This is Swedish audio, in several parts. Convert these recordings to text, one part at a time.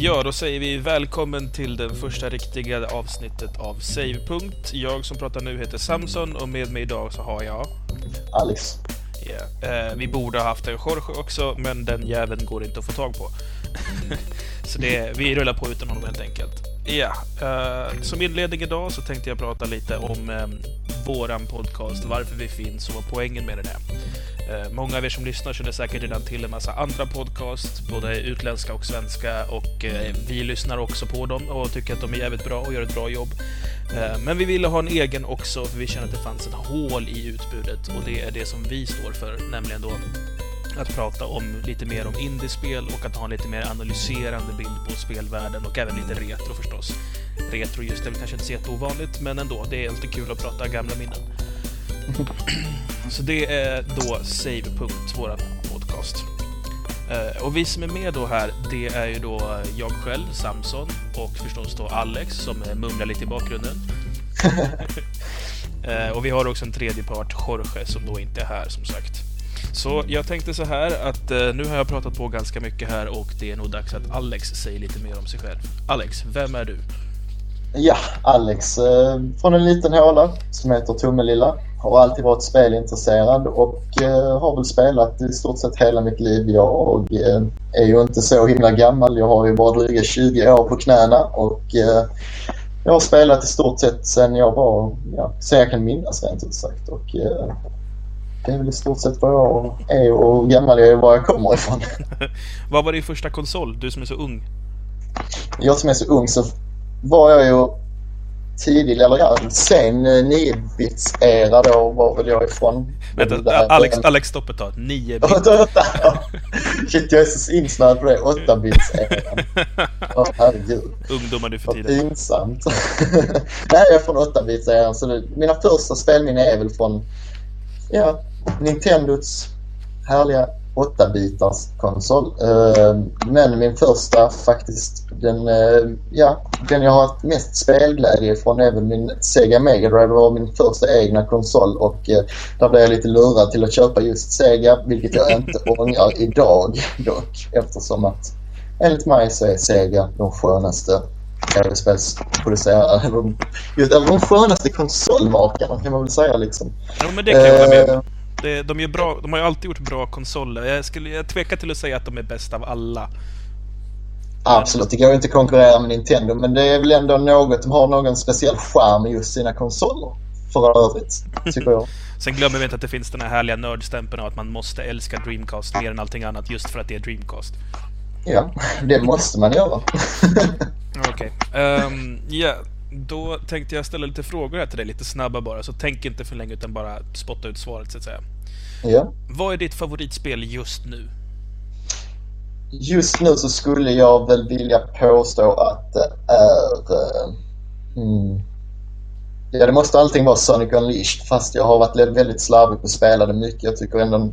Ja, då säger vi välkommen till det första riktiga avsnittet av Savepunkt. Jag som pratar nu heter Samson och med mig idag så har jag... Alex. Yeah. Eh, vi borde ha haft en Jorge också, men den jäveln går inte att få tag på. så det, vi rullar på utan honom helt enkelt. Ja, uh, som inledning idag så tänkte jag prata lite om um, våran podcast, varför vi finns och vad poängen med den är. Eh, många av er som lyssnar känner säkert redan till en massa andra podcast, både utländska och svenska, och eh, vi lyssnar också på dem och tycker att de är jävligt bra och gör ett bra jobb. Eh, men vi ville ha en egen också, för vi kände att det fanns ett hål i utbudet och det är det som vi står för, nämligen då att prata om lite mer om indiespel och att ha en lite mer analyserande bild på spelvärlden och även lite retro förstås. Retro just det kanske inte så jätteovanligt, men ändå, det är alltid kul att prata gamla minnen. Så det är då Save.punkt, våran podcast. Eh, och vi som är med då här, det är ju då jag själv, Samson, och förstås då Alex som mumlar lite i bakgrunden. Eh, och vi har också en tredje part, Jorge, som då inte är här som sagt. Så jag tänkte så här att eh, nu har jag pratat på ganska mycket här och det är nog dags att Alex säger lite mer om sig själv. Alex, vem är du? Ja, Alex eh, från en liten håla som heter Tummelilla. Har alltid varit spelintresserad och eh, har väl spelat i stort sett hela mitt liv. Jag eh, är ju inte så himla gammal. Jag har ju bara dryga 20 år på knäna och eh, jag har spelat i stort sett sen jag var, ja, sen jag kan minnas rent ut sagt. Och, eh, det är väl i stort sett vad jag är och hur gammal jag är och var jag kommer ifrån. vad var din första konsol? Du som är så ung. Jag som är så ung så var jag ju tidig, eller ja, sen 9-bits-era då var väl jag ifrån. Vänta, Alex, Alex stopp ett tag. 9-bit. Shit, jag är så insnöad på det. 8-bits-eran. Åh, oh, herregud. Ungdomar nu för tiden. Pinsamt. Nej, jag är från 8-bits-eran. Så det, mina första spelminnen är väl från ja, Nintendos härliga 8-bitars konsol. Eh, men min första faktiskt, den, eh, ja, den jag har haft mest spelglädje ifrån är väl min Sega Mega Drive. Var min första egna konsol och eh, där blev jag lite lurad till att köpa just Sega, vilket jag inte ångrar idag dock eftersom att enligt mig så är Sega de skönaste tv-spelsproducerare. Eller de skönaste konsolmakarna kan man väl säga liksom. Jo men det kan jag hålla med det, de, är bra, de har ju alltid gjort bra konsoler. Jag, skulle, jag tvekar till att säga att de är bäst av alla. Absolut, det går inte att konkurrera med Nintendo men det är väl ändå något, de har någon speciell charm i just sina konsoler. För övrigt, tycker jag. Sen glömmer vi inte att det finns den här härliga nördstämpeln av att man måste älska Dreamcast mer än allting annat just för att det är Dreamcast. Ja, det måste man göra. Okej. Okay. Um, ehm, yeah. Då tänkte jag ställa lite frågor här till dig, lite snabba bara, så tänk inte för länge utan bara spotta ut svaret så att säga. Ja. Vad är ditt favoritspel just nu? Just nu så skulle jag väl vilja påstå att det är... Uh, hmm, Ja, det måste allting vara Sonic Unleashed fast jag har varit väldigt slarvig på att spela det mycket. Jag tycker ändå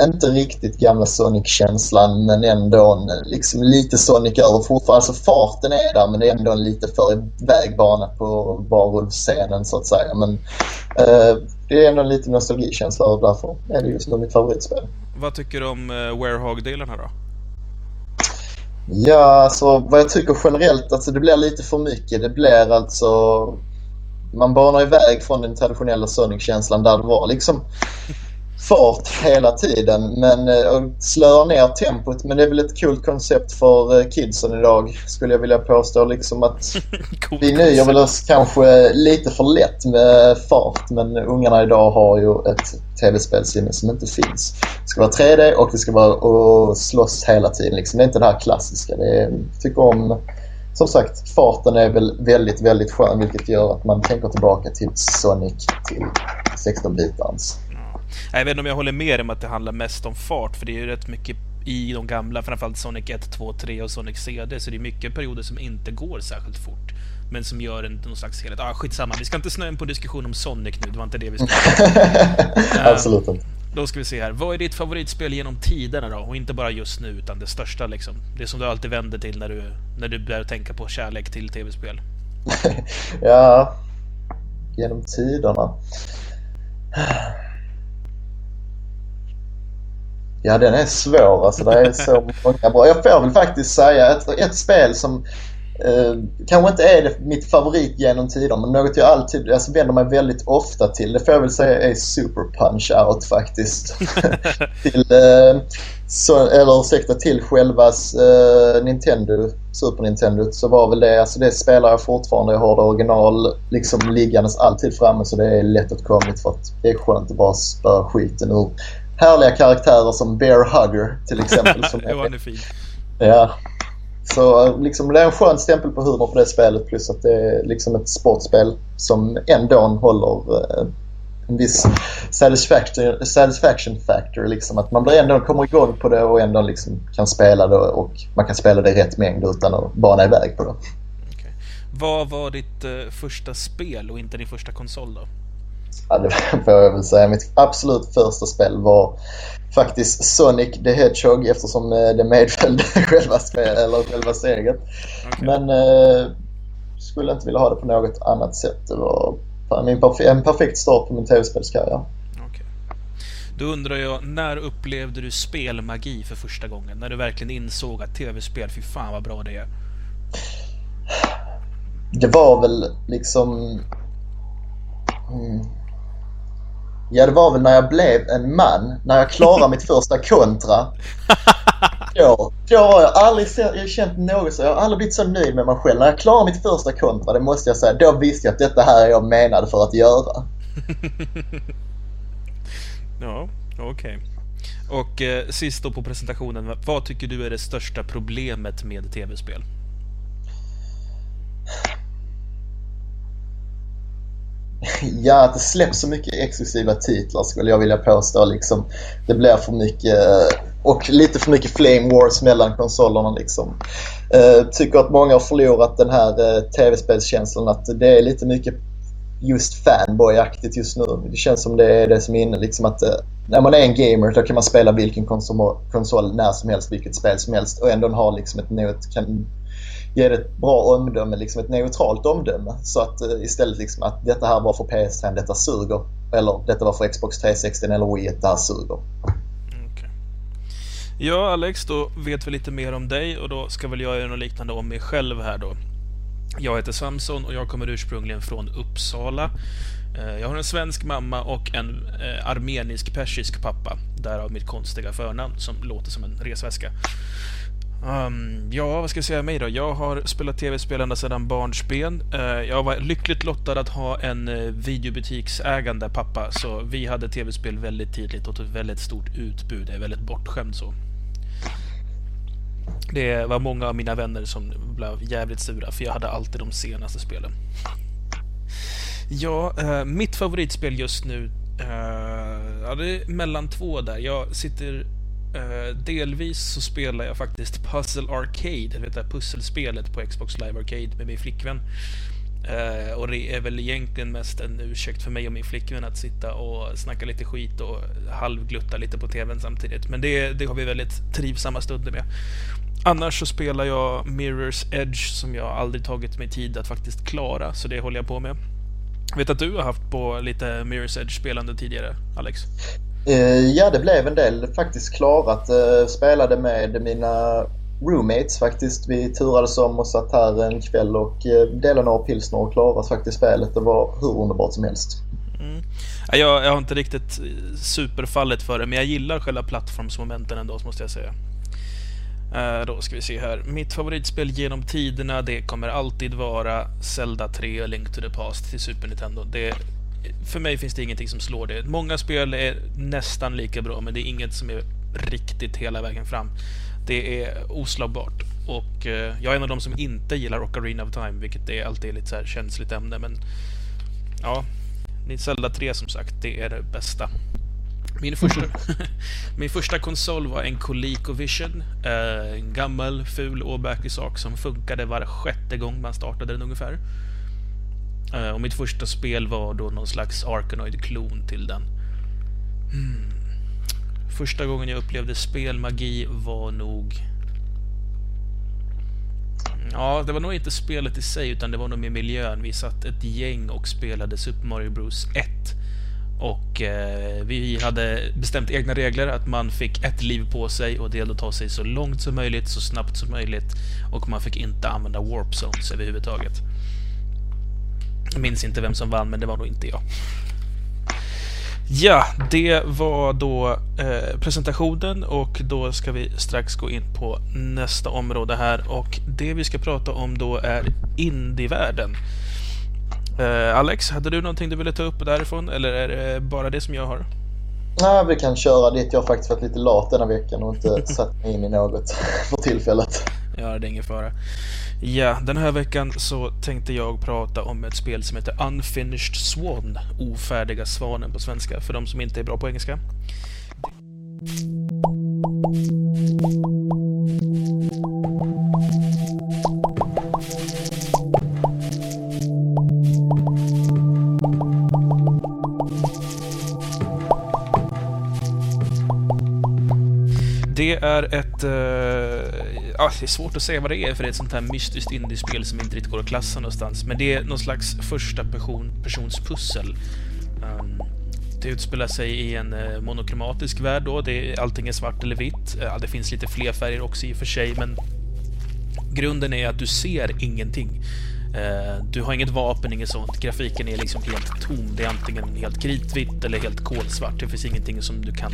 inte riktigt gamla Sonic-känslan men ändå liksom lite Sonic över fortfarande. Alltså farten är där men det är ändå en lite för vägbana på varulvscenen så att säga. Men eh, det är ändå en liten nostalgikänsla och därför är det just nu mitt favoritspel. Vad tycker du om uh, Warehog-delarna då? Ja, alltså vad jag tycker generellt, alltså det blir lite för mycket. Det blir alltså man banar iväg från den traditionella Sonic-känslan där det var liksom fart hela tiden men eh, och slöar ner tempot. Men det är väl ett coolt koncept för eh, kidsen idag skulle jag vilja påstå. Liksom att vi nöjer väl oss kanske lite för lätt med fart men ungarna idag har ju ett tv-spelsinne som inte finns. Det ska vara 3D och det ska vara och slåss hela tiden. Liksom. Det är inte det här klassiska. Det är, tycker om som sagt, farten är väl väldigt, väldigt skön vilket gör att man tänker tillbaka till Sonic till 16-bitarens. Jag vet inte om jag håller med om att det handlar mest om fart, för det är ju rätt mycket i de gamla, framförallt Sonic 1, 2, 3 och Sonic CD, så det är mycket perioder som inte går särskilt fort. Men som gör en, någon slags helhet. Ah, skitsamma, vi ska inte snöa in på diskussion om Sonic nu, det var inte det vi skulle Absolut inte. Då ska vi se här. Vad är ditt favoritspel genom tiderna då? Och inte bara just nu, utan det största liksom. Det som du alltid vänder till när du, när du börjar tänka på kärlek till tv-spel. ja, genom tiderna. Ja, den är svår. Alltså, det är så många bra. Jag får väl faktiskt säga ett, ett spel som eh, kanske inte är det, mitt favorit genom tider, men något jag alltid alltså, vänder mig väldigt ofta till. Det får jag väl säga är Super Punch-Out faktiskt. till, eh, så, eller ursäkta, till själva eh, Nintendo, Super Nintendo så var väl det, alltså det spelar jag fortfarande. Jag har det original liksom liggandes alltid framme så det är lättåtkomligt för att det är skönt att bara spöa skiten ur härliga karaktärer som Bear Hugger till exempel. som är, är fin. Ja. Så liksom, det är en skön stämpel på humor på det spelet plus att det är liksom ett sportspel som ändå håller eh, en viss satisfaction, satisfaction factor. Liksom, att man blir ändå kommer igång på det och ändå liksom kan spela det och man kan spela det i rätt mängd utan att bana iväg på det. Okay. Vad var ditt uh, första spel och inte din första konsol då? Ja, det får jag väl säga. Mitt absolut första spel var faktiskt Sonic the Hedgehog eftersom eh, det medföljde själva, spel, eller själva steget. Okay. Men eh, skulle inte vilja ha det på något annat sätt. Det var min en perfekt start på min tv-spelskarriär. Okay. Då undrar jag, när upplevde du spelmagi för första gången? När du verkligen insåg att tv-spel, fy fan vad bra det är. Det var väl liksom... Mm Ja, det var väl när jag blev en man. När jag klarade mitt första kontra. Då, då har jag aldrig känt något så. Jag har aldrig blivit så nöjd med mig själv. När jag klarade mitt första kontra, det måste jag säga. Då visste jag att detta här är jag menade för att göra. ja, okej. Okay. Och eh, sist då på presentationen. Vad tycker du är det största problemet med tv-spel? Ja, att det släpps så mycket exklusiva titlar skulle jag vilja påstå. Liksom, det blir för mycket eh, och lite för mycket flame wars mellan konsolerna. Liksom. Uh, tycker att många har förlorat den här uh, tv-spelskänslan att det är lite mycket just fanboy-aktigt just nu. Det känns som det är det som är inne. Liksom att, uh, när man är en gamer då kan man spela vilken konsol, konsol när som helst, vilket spel som helst och ändå ha liksom ett, kan ger det ett bra omdöme, liksom ett neutralt omdöme. Så att uh, istället liksom att detta här var för PS5, detta suger. Eller detta var för Xbox 360 eller Wii, det här suger. Okay. Ja, Alex, då vet vi lite mer om dig och då ska väl jag göra något liknande om mig själv här då. Jag heter Samson och jag kommer ursprungligen från Uppsala. Eh, jag har en svensk mamma och en eh, armenisk-persisk pappa. Därav mitt konstiga förnamn som låter som en resväska. Um, ja, vad ska jag säga mig då? Jag har spelat tv-spel ända sedan barnsben. Uh, jag var lyckligt lottad att ha en uh, videobutiksägande pappa, så vi hade tv-spel väldigt tidigt och ett väldigt stort utbud. Jag är väldigt bortskämd så. Det var många av mina vänner som blev jävligt sura, för jag hade alltid de senaste spelen. Ja, uh, mitt favoritspel just nu, ja, det är mellan två där. Jag sitter Uh, delvis så spelar jag faktiskt Puzzle Arcade, det det pusselspelet på Xbox Live Arcade med min flickvän. Uh, och det är väl egentligen mest en ursäkt för mig och min flickvän att sitta och snacka lite skit och halvglutta lite på TVn samtidigt. Men det, det har vi väldigt trivsamma stunder med. Annars så spelar jag Mirror's Edge som jag aldrig tagit mig tid att faktiskt klara, så det håller jag på med. Jag vet att du har haft på lite Mirror's Edge-spelande tidigare, Alex? Eh, ja, det blev en del faktiskt klarat. Eh, spelade med mina roommates faktiskt. Vi turades om och satt här en kväll och eh, delade några pilsner och klarade faktiskt spelet. Det var hur underbart som helst. Mm. Jag, jag har inte riktigt superfallet för det, men jag gillar själva plattformsmomenten ändå, måste jag säga. Då ska vi se här. Mitt favoritspel genom tiderna, det kommer alltid vara Zelda 3 Link to the Past till Super Nintendo. Det för mig finns det ingenting som slår det. Många spel är nästan lika bra, men det är inget som är riktigt hela vägen fram. Det är oslagbart. Och eh, jag är en av de som inte gillar Ocarina of Time, vilket är alltid lite så här känsligt ämne, men ja, Zelda 3 som sagt, det är det bästa. Min första, min första konsol var en ColecoVision. Eh, en gammal, ful, åbäkig sak som funkade var sjätte gång man startade den ungefär. Eh, och mitt första spel var då någon slags Arkanoid-klon till den. Hmm. Första gången jag upplevde spelmagi var nog... Ja, det var nog inte spelet i sig, utan det var nog med miljön. Vi satt ett gäng och spelade Super Mario Bros 1. Och eh, vi hade bestämt egna regler att man fick ett liv på sig och det gällde att ta sig så långt som möjligt, så snabbt som möjligt och man fick inte använda warp zones överhuvudtaget. Jag minns inte vem som vann, men det var nog inte jag. Ja, det var då eh, presentationen och då ska vi strax gå in på nästa område här och det vi ska prata om då är indievärlden. Eh, Alex, hade du någonting du ville ta upp därifrån eller är det bara det som jag har? Nej, vi kan köra dit. Jag har faktiskt varit lite lat denna veckan och inte satt mig in i något för tillfället. Ja, det är ingen fara. Ja, den här veckan så tänkte jag prata om ett spel som heter Unfinished Swan, Ofärdiga svanen på svenska, för de som inte är bra på engelska. Det är ett... Eh, Ja, det är svårt att säga vad det är för det är ett sånt här mystiskt indiespel som inte riktigt går att klassa någonstans. Men det är någon slags första person, persons pussel. Um, det utspelar sig i en eh, uh, monokromatisk värld då. Det, allting är svart eller vitt. Uh, det finns lite fler färger också i och för sig, men grunden är att du ser ingenting. Eh, du har inget vapen, inget sånt. Grafiken är liksom helt tom. Det är antingen helt kritvitt eller helt kolsvart. Det finns ingenting som du kan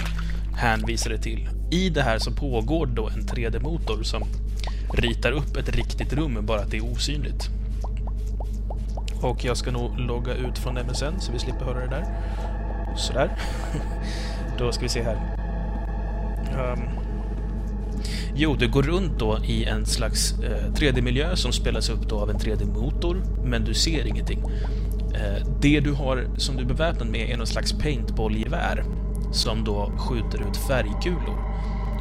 hänvisa dig till. I det här så pågår då en 3D-motor som ritar upp ett riktigt rum, bara att det är osynligt. Och jag ska nog logga ut från MSN så vi slipper höra det där. Sådär. då ska vi se här. Um. Jo, du går runt då i en slags eh, 3D-miljö som spelas upp då av en 3D-motor, men du ser ingenting. Eh, det du har som du är beväpnad med är någon slags paintballgevär som då skjuter ut färgkulor.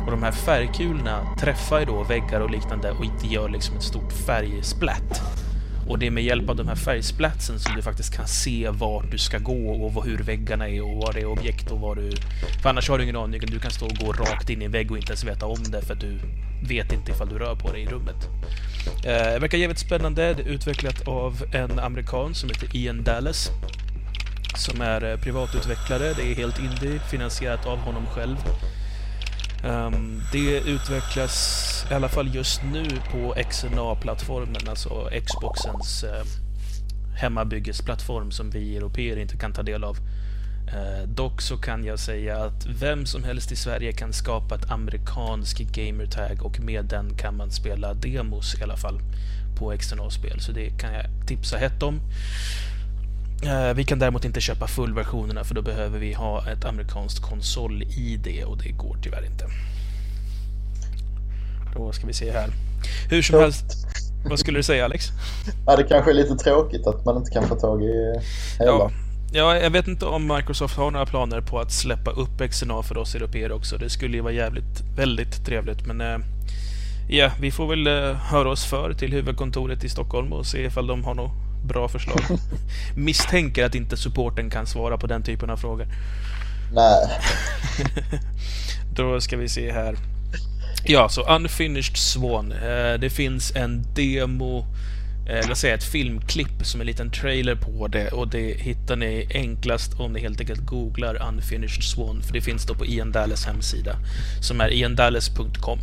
Och de här färgkulorna träffar ju då väggar och liknande och inte gör liksom ett stort färgsplatt. Och det är med hjälp av de här färgsplatsen som du faktiskt kan se vart du ska gå och hur väggarna är och vad det är objekt och vad du... För annars har du ingen aning. Du kan stå och gå rakt in i en vägg och inte ens veta om det för att du vet inte ifall du rör på dig i rummet. Eh, det verkar jävligt spännande. Det är utvecklat av en amerikan som heter Ian Dallas. Som är eh, privatutvecklare. Det är helt indie, finansierat av honom själv. Um, det utvecklas i alla fall just nu på XNA-plattformen, alltså Xboxens uh, hemmabyggesplattform som vi europeer inte kan ta del av. Uh, dock så kan jag säga att vem som helst i Sverige kan skapa ett amerikansk gamertag och med den kan man spela demos i alla fall på XNA-spel. Så det kan jag tipsa hett om. Uh, vi kan däremot inte köpa fullversionerna för då behöver vi ha ett amerikanskt konsol-ID och det går tyvärr inte. Då ska vi se här. Hur som helst, vad skulle du säga Alex? Ja, det kanske är lite tråkigt att man inte kan få tag i hela. Ja. Ja, jag vet inte om Microsoft har några planer på att släppa upp XNA för oss europeer också. Det skulle ju vara jävligt, väldigt trevligt. Men eh, ja, vi får väl eh, höra oss för till huvudkontoret i Stockholm och se ifall de har något bra förslag. Misstänker att inte supporten kan svara på den typen av frågor. Nej. Då ska vi se här. Ja, så Unfinished Swan. Eh, det finns en demo, eller eh, säga ett filmklipp som en liten trailer på det och det hittar ni enklast om ni helt enkelt googlar Unfinished Swan för det finns då på Ian Dallas hemsida som är iandallas.com.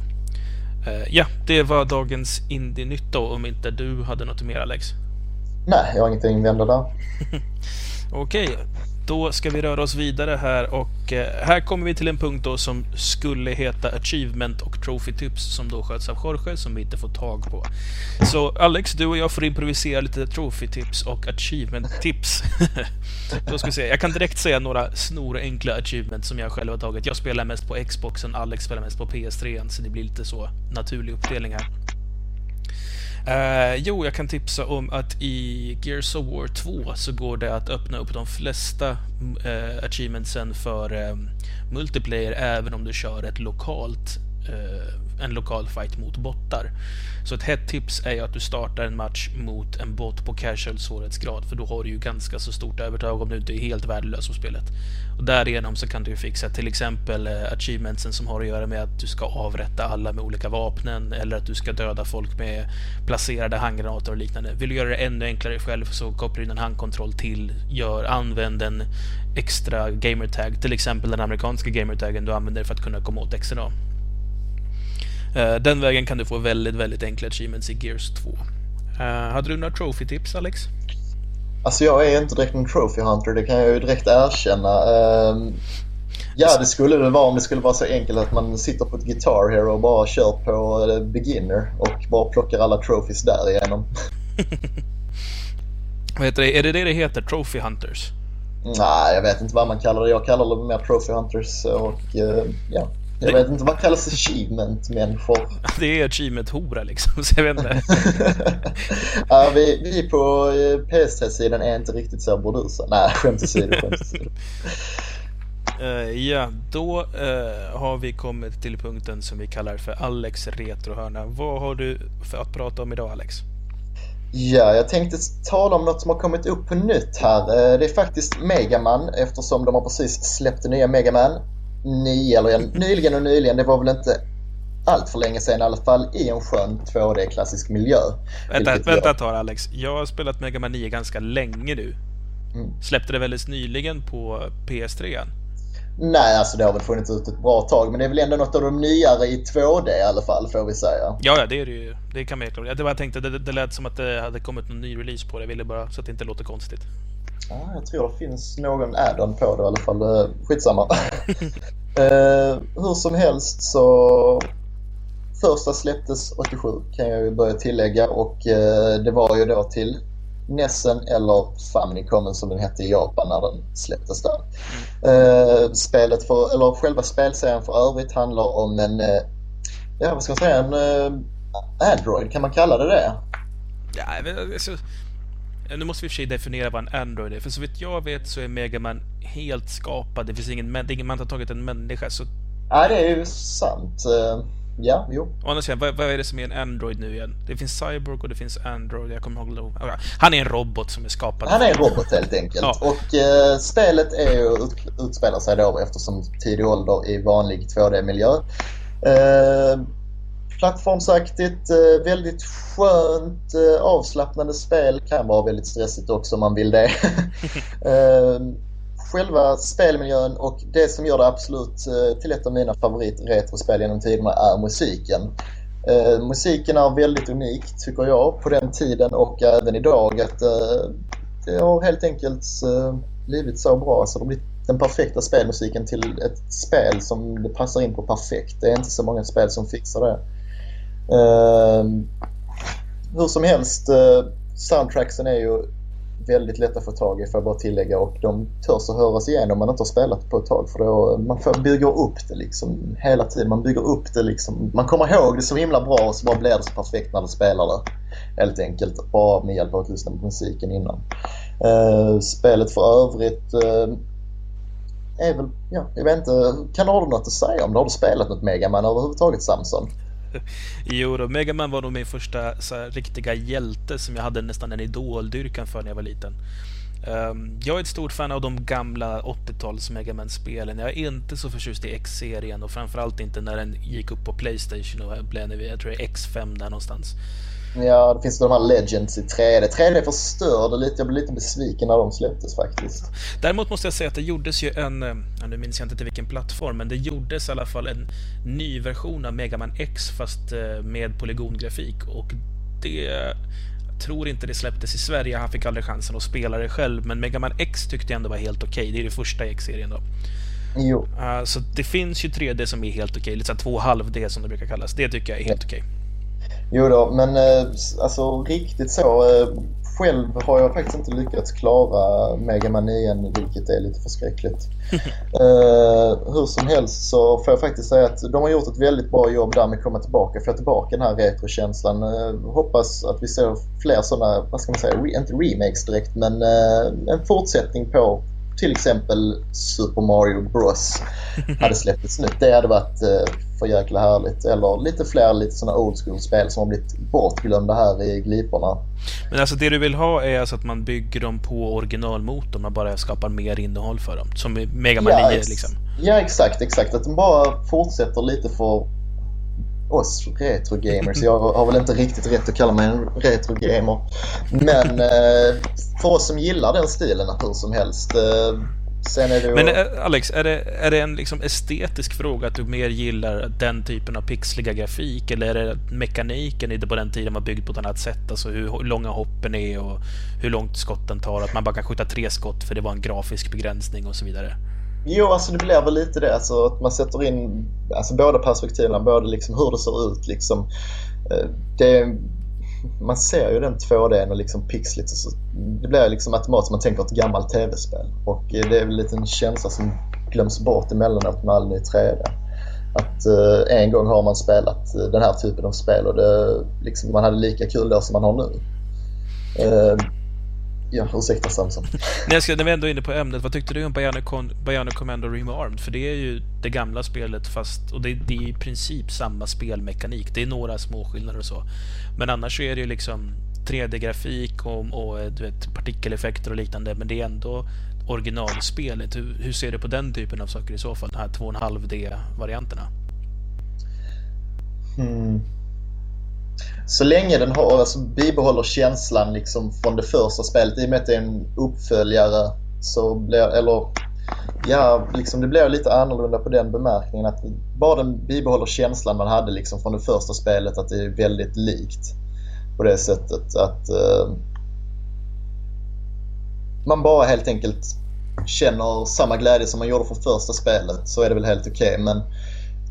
Eh, ja, det var dagens Indie-nytt då om inte du hade något mer Alex? Nej, jag har ingenting att invända där. Okej, då ska vi röra oss vidare här och eh, här kommer vi till en punkt då som skulle heta Achievement och Trophy Tips som då sköts av Jorge som vi inte får tag på. Så Alex, du och jag får improvisera lite Trophy Tips och Achievement Tips. då ska vi se. Jag kan direkt säga några snorenkla achievement som jag själv har tagit. Jag spelar mest på Xboxen, Alex spelar mest på PS3 så det blir lite så naturlig uppdelning här. Uh, jo, jag kan tipsa om att i Gears of War 2 så går det att öppna upp de flesta eh, uh, achievementsen för uh, multiplayer även om du kör ett lokalt Eh, en lokal fight mot bottar. Så ett hett tips är ju att du startar en match mot en bot på casual svårighetsgrad för då har du ju ganska så stort övertag om du inte är helt värdelös på spelet. Och därigenom så kan du fixa till exempel eh, achievementsen som har att göra med att du ska avrätta alla med olika vapnen eller att du ska döda folk med placerade handgranater och liknande. Vill du göra det ännu enklare själv så kopplar du in en handkontroll till, gör, använd en extra gamertag, till exempel den amerikanska gamertagen du använder för att kunna komma åt XNA. Eh, den vägen kan du få väldigt, väldigt enkla achievements i Gears 2. Uh, hade du några trophy-tips, Alex? Alltså jag är inte direkt en trophy hunter, det kan jag ju direkt erkänna. Uh, ja, det skulle det vara om det skulle vara så enkelt att man sitter på ett Guitar Hero och bara kör på uh, beginner och bara plockar alla trophies därigenom. Vad heter det? Är det det det heter? Trophy Hunters? Nej, jag vet inte vad man kallar det. Jag kallar det mer Trophy Hunters och ja. Jag vet inte, vad kallas achievement-människor? Det är achievement-hora liksom, så jag vet inte. ja, vi, vi på eh, PS3-sidan är inte riktigt så burdusa. Nej, skämt åsido, skämt åsido. Uh, ja, då uh, har vi kommit till punkten som vi kallar för Alex Retrohörna. Vad har du för att prata om idag, Alex? Ja, jag tänkte tala om något som har kommit upp på nytt här. Uh, det är faktiskt Megaman eftersom de har precis släppt nya Megaman nio, eller nyligen och nyligen, det var väl inte allt för länge sedan i alla fall, i en skön 2D-klassisk miljö. Vänta, vänta ett tag Alex. Jag har spelat Mega Man 9 ganska länge nu. Mm. Släppte det väldigt nyligen på PS3? Nej, alltså det har väl funnits ut ett bra tag. Men det är väl ändå något av de nyare i 2D i alla fall, får vi säga. Ja, ja det är det ju. Det kan man helt klart. Jag tänkte, det, det lät som att det hade kommit någon ny release på det. Jag ville bara så att det inte låter konstigt. Ja, jag tror det finns någon add-on på det i alla fall. Eh, skitsamma. eh, hur som helst så första släpptes 87 kan jag ju börja tillägga och eh, det var ju då till Nessen eller Famicom som den hette i Japan när den släpptes där. Eh, spelet för, eller själva spelserien för övrigt handlar om en, eh, ja vad ska man säga, en eh, Android, kan man kalla det det? Ja, alltså, nu måste vi i och för sig definiera vad en Android är. För så vitt jag vet så är Megaman helt skapad. Det finns ingen, det ingen man har tagit en människa. Så... Ja, det är ju sant. Uh, ja, jo. Å andra sidan, vad, vad, är det som är en Android nu igen? Det finns Cyborg och det finns Android. Jag kommer ihåg Han är en robot som är skapad. Han är en robot helt enkelt. ja. Och uh, spelet är ju ut, utspelar sig då eftersom tidig ålder i vanlig 2D-miljö. Uh, plattformsaktigt, eh, väldigt skönt, eh, avslappnande spel. Kan vara väldigt stressigt också om man vill det. Eh, själva spelmiljön och det som gör det absolut till ett av mina favoritretrospel genom tiderna är musiken. musiken är väldigt unik tycker jag på den tiden och även idag. Att, det har helt enkelt blivit så bra. Så det har blivit den perfekta spelmusiken till ett spel som det passar in på perfekt. Det är inte så många spel som fixar det. Ehm, hur som helst, eh, soundtracksen är ju väldigt lätta att få tag i får jag bara tillägga och de törs att höras igen om man inte har spelat på ett tag för då eh, man får upp det liksom hela tiden. Man bygger upp det liksom. Man kommer ihåg det så himla bra och så bara blir det så perfekt när du spelar det. Helt enkelt. Bara med hjälp av att lyssna på musiken innan. Uh, spelet för övrigt uh, är väl, ja, jag vet inte. Kan du ha något att säga om det? Har du spelat något Megaman överhuvudtaget Samson? jo då, Megaman var nog min första så här, riktiga hjälte som jag hade nästan en idoldyrkan för när jag var liten. Um, jag är ett stort fan av de gamla 80-tals Megaman-spelen. Jag är inte så förtjust i X-serien och framförallt inte när den gick upp på Playstation och blev, jag tror det är X5 där någonstans. Ja, det finns de här Legends i 3D. 3D förstörde lite. Jag blev lite besviken när de släpptes faktiskt. Däremot måste jag säga att det gjordes ju en, ja, nu minns jag inte till vilken plattform, men det gjordes i alla fall en ny version av Megaman X fast eh, med polygongrafik och det jag tror inte det släpptes i Sverige, han fick aldrig chansen att spela det själv, men Megaman X tyckte jag ändå var helt okej. Okay. Det är det första i X-serien då. Jo. Uh, så det finns ju 3D som är helt okej, okay. lite såhär 2,5D som det brukar kallas. Det tycker jag är helt okej. Okay. Jo då, men eh, alltså riktigt så. Eh, själv har jag faktiskt inte lyckats klara Mega Man 9 vilket är lite förskräckligt. uh, hur som helst så får jag faktiskt säga att de har gjort ett väldigt bra jobb där med att komma tillbaka, få tillbaka den här retrokänslan. Uh, hoppas att vi ser fler sådana, vad ska man säga, re inte remakes direkt men uh, en fortsättning på till exempel Super Mario Bros hade släppts nytt. Det hade varit eh, för jäkla härligt. Eller lite fler lite sådana old school-spel som har blivit bortglömda här i gliporna. Men alltså det du vill ha är alltså att man bygger dem på originalmotorn, man bara skapar mer innehåll för dem. Som Mega Man Ja, 9 ex- liksom. Ja exakt, exakt. Att de bara fortsätter lite för oss retrogamers. Jag har väl inte riktigt rätt att kalla mig en retrogamer. Men eh, för oss som gillar den stilen hur som helst. Eh, sen är det ju... Men eh, Alex, är det, är det en liksom estetisk fråga att du mer gillar den typen av pixliga grafik eller är det mekaniken mekaniken det på den tiden var byggd på ett annat sätt? Alltså hur långa hoppen är och hur långt skotten tar, att man bara kan skjuta tre skott för det var en grafisk begränsning och så vidare. Jo, alltså det blir väl lite det. Alltså att man sätter in alltså, båda perspektiven, både liksom hur det ser ut liksom. Eh, det, man ser ju den 2D och liksom pixligt. Så det blir liksom automatiskt man tänker ett gammalt tv-spel. Och eh, det är väl lite en känsla som glöms bort emellanåt med all ny 3D. Att eh, en gång har man spelat eh, den här typen av spel och det, liksom, man hade lika kul då som man har nu. Eh, ja, ursäkta Samson. Jag ska, när vi ändå är inne på ämnet, vad tyckte du om Bionic, Commando Rearmed? För det är ju det gamla spelet fast, och det, det är i princip samma spelmekanik. Det är några små skillnader och så. Men annars så är det ju liksom 3D-grafik och, och du vet, partikeleffekter och liknande, men det är ändå originalspelet. Hur, hur ser du på den typen av saker i så fall? De här 2,5D-varianterna? Mm. Så länge den har, alltså, bibehåller känslan liksom från det första spelet, i och med att det är en uppföljare så blir, eller ja, liksom det blir lite annorlunda på den bemärkningen att bara den bibehåller känslan man hade liksom från det första spelet att det är väldigt likt på det sättet att eh, man bara helt enkelt känner samma glädje som man gjorde från första spelet så är det väl helt okej men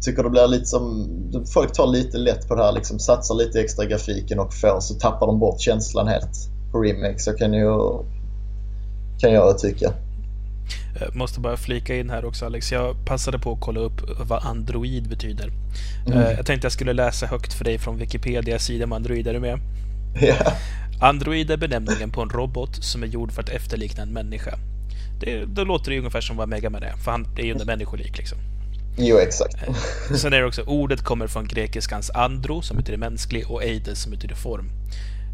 tycker det blir lite som, folk tar lite lätt på det här liksom, satsar lite extra i grafiken och får så tappar de bort känslan helt på remake så kan ju kan jag tycka. Jag måste bara flika in här också Alex. Jag passade på att kolla upp vad Android betyder. Mm. Eh, Jag tänkte jag skulle läsa högt för dig från Wikipedia sidan med Android. Är du med? Ja. Android är benämningen på en robot som är gjord för att efterlikna en människa. Det, då låter det ungefär som vad Megaman är, för han är ju en människolik liksom. Jo, exakt. Sen är det också, ordet kommer från grekiskans andro, som betyder mänsklig, och eides, som betyder form.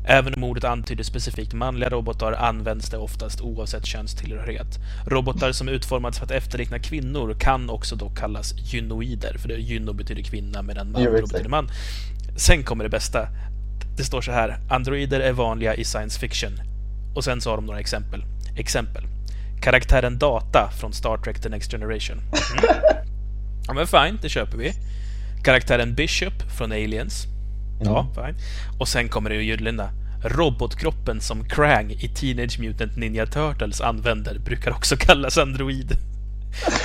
Även om ordet antyder specifikt manliga robotar används det oftast oavsett könstillhörighet. Robotar som utformats för att efterlikna kvinnor kan också då kallas gynoider, för det gyno betyder kvinna medan Jo, exakt. betyder man. Sen kommer det bästa. Det står så här, androider är vanliga i science fiction. Och sen så har de några exempel. Exempel. Karaktären Data från Star Trek The Next Generation. Mm. Ja men fine, det köper vi. Karaktären Bishop från Aliens. Ja, fine. Och sen kommer det ju gyllene. Robotkroppen som Krang i Teenage Mutant Ninja Turtles använder brukar också kallas android.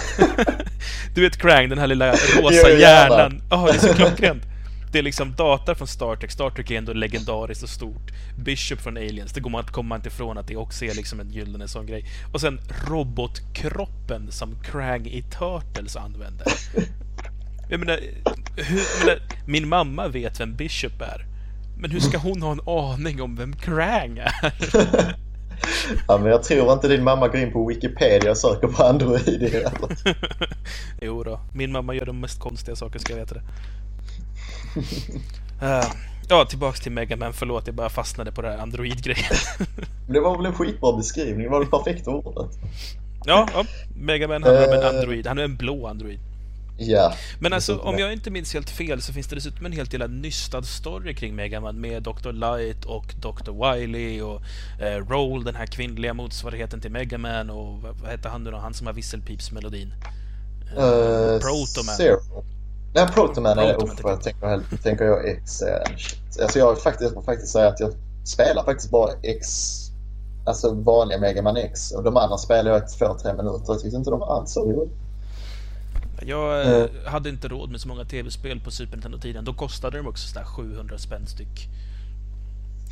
du vet Krang, den här lilla rosa hjärnan. Ja, det är så klockrent. Det är liksom data från Star Trek. Star Trek är ändå legendariskt och stort. Bishop från Aliens, det går man, kommer man inte ifrån att det också är liksom en gyllene sån grej. Och sen robotkroppen som Krang i Turtles använder. Jag menar, hur, jag menar, min mamma vet vem Bishop är. Men hur ska hon ha en aning om vem Krang är? Ja, men jag tror inte din mamma går in på Wikipedia och söker på Android jo då, min mamma gör de mest konstiga saker, ska jag veta det. Eh, ja, tillbaks till Mega Man. Förlåt, jag bara fastnade på det här Android-grejen. Det var väl en skitbra beskrivning, det var det perfekta ordet. ja, ja, Mega Man handlar om en Eh. Android. Han är en blå Android. Ja. Men alltså, om jag inte minns helt fel så finns det dessutom en helt jävla nystad story kring Mega Man med Dr. Light och Dr. Wily och eh, Roll, den här kvinnliga motsvarigheten till Mega Man och vad, vad heter han nu då? Han som har visselpipsmelodin. Uh, Protoman. Zero. Nej, Protoman är jag tänker, tänker jag X. eh, shit. Alltså jag, faktiskt, jag får faktiskt säga att jag spelar faktiskt bara X. Alltså vanliga Mega Man X. Och de andra spelar jag två, tre minuter. Jag tyckte inte de var alls så roliga. Jag eh, Eh. hade inte råd med så många tv-spel på Super Nintendo-tiden. Då kostade de också sådär 700 spänn styck.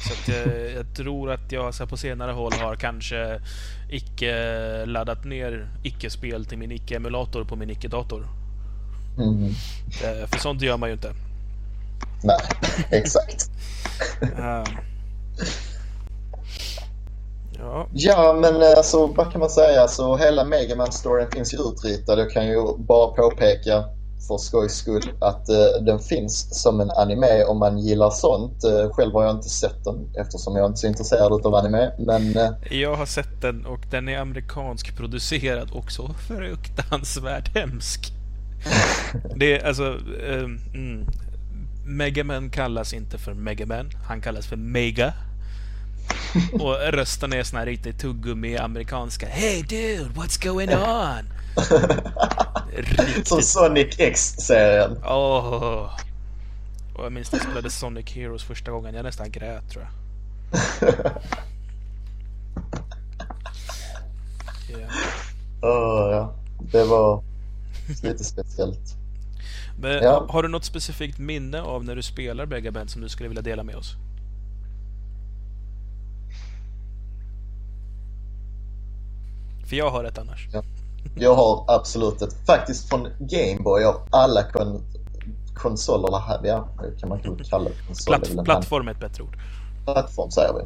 Så att, eh, jag tror att jag så på senare håll har kanske icke laddat ner icke-spel till min icke-emulator på min icke-dator. Mm. Eh, för sånt gör man ju inte. Nej, exakt. Eh, Ja. Ja, men eh, alltså, vad kan man säga? Alltså, hela Megaman-storyn finns ju utritad. Jag kan ju bara påpeka för skojs skull att uh, den finns som en anime om man gillar sånt. Uh, själv har jag inte sett den eftersom jag inte är så intresserad av anime. Men uh, Jag har sett den och den är amerikansk producerad och så fruktansvärt hemsk. Det är alltså... Um, mm. Megaman kallas inte för Megaman, han kallas för Mega. Och rösten är sån här riktigt tuggummi amerikanska. Hey dude, what's going on? Riktigt. som Sonic X-serien. Åh. Och jag minns när jag spelade Sonic Heroes första gången. Jag nästan grät tror jag. Yeah. Åh, ja. Det var lite speciellt. Men Ja. har du något specifikt minne av när du spelar Megaband som du skulle vilja dela med oss? För jag har ett annars. Jag har absolut ett, faktiskt från Gameboy av alla kon konsoler, här, ja, kan man kalla det Platt, plattform är ett bättre ord. plattform säger vi.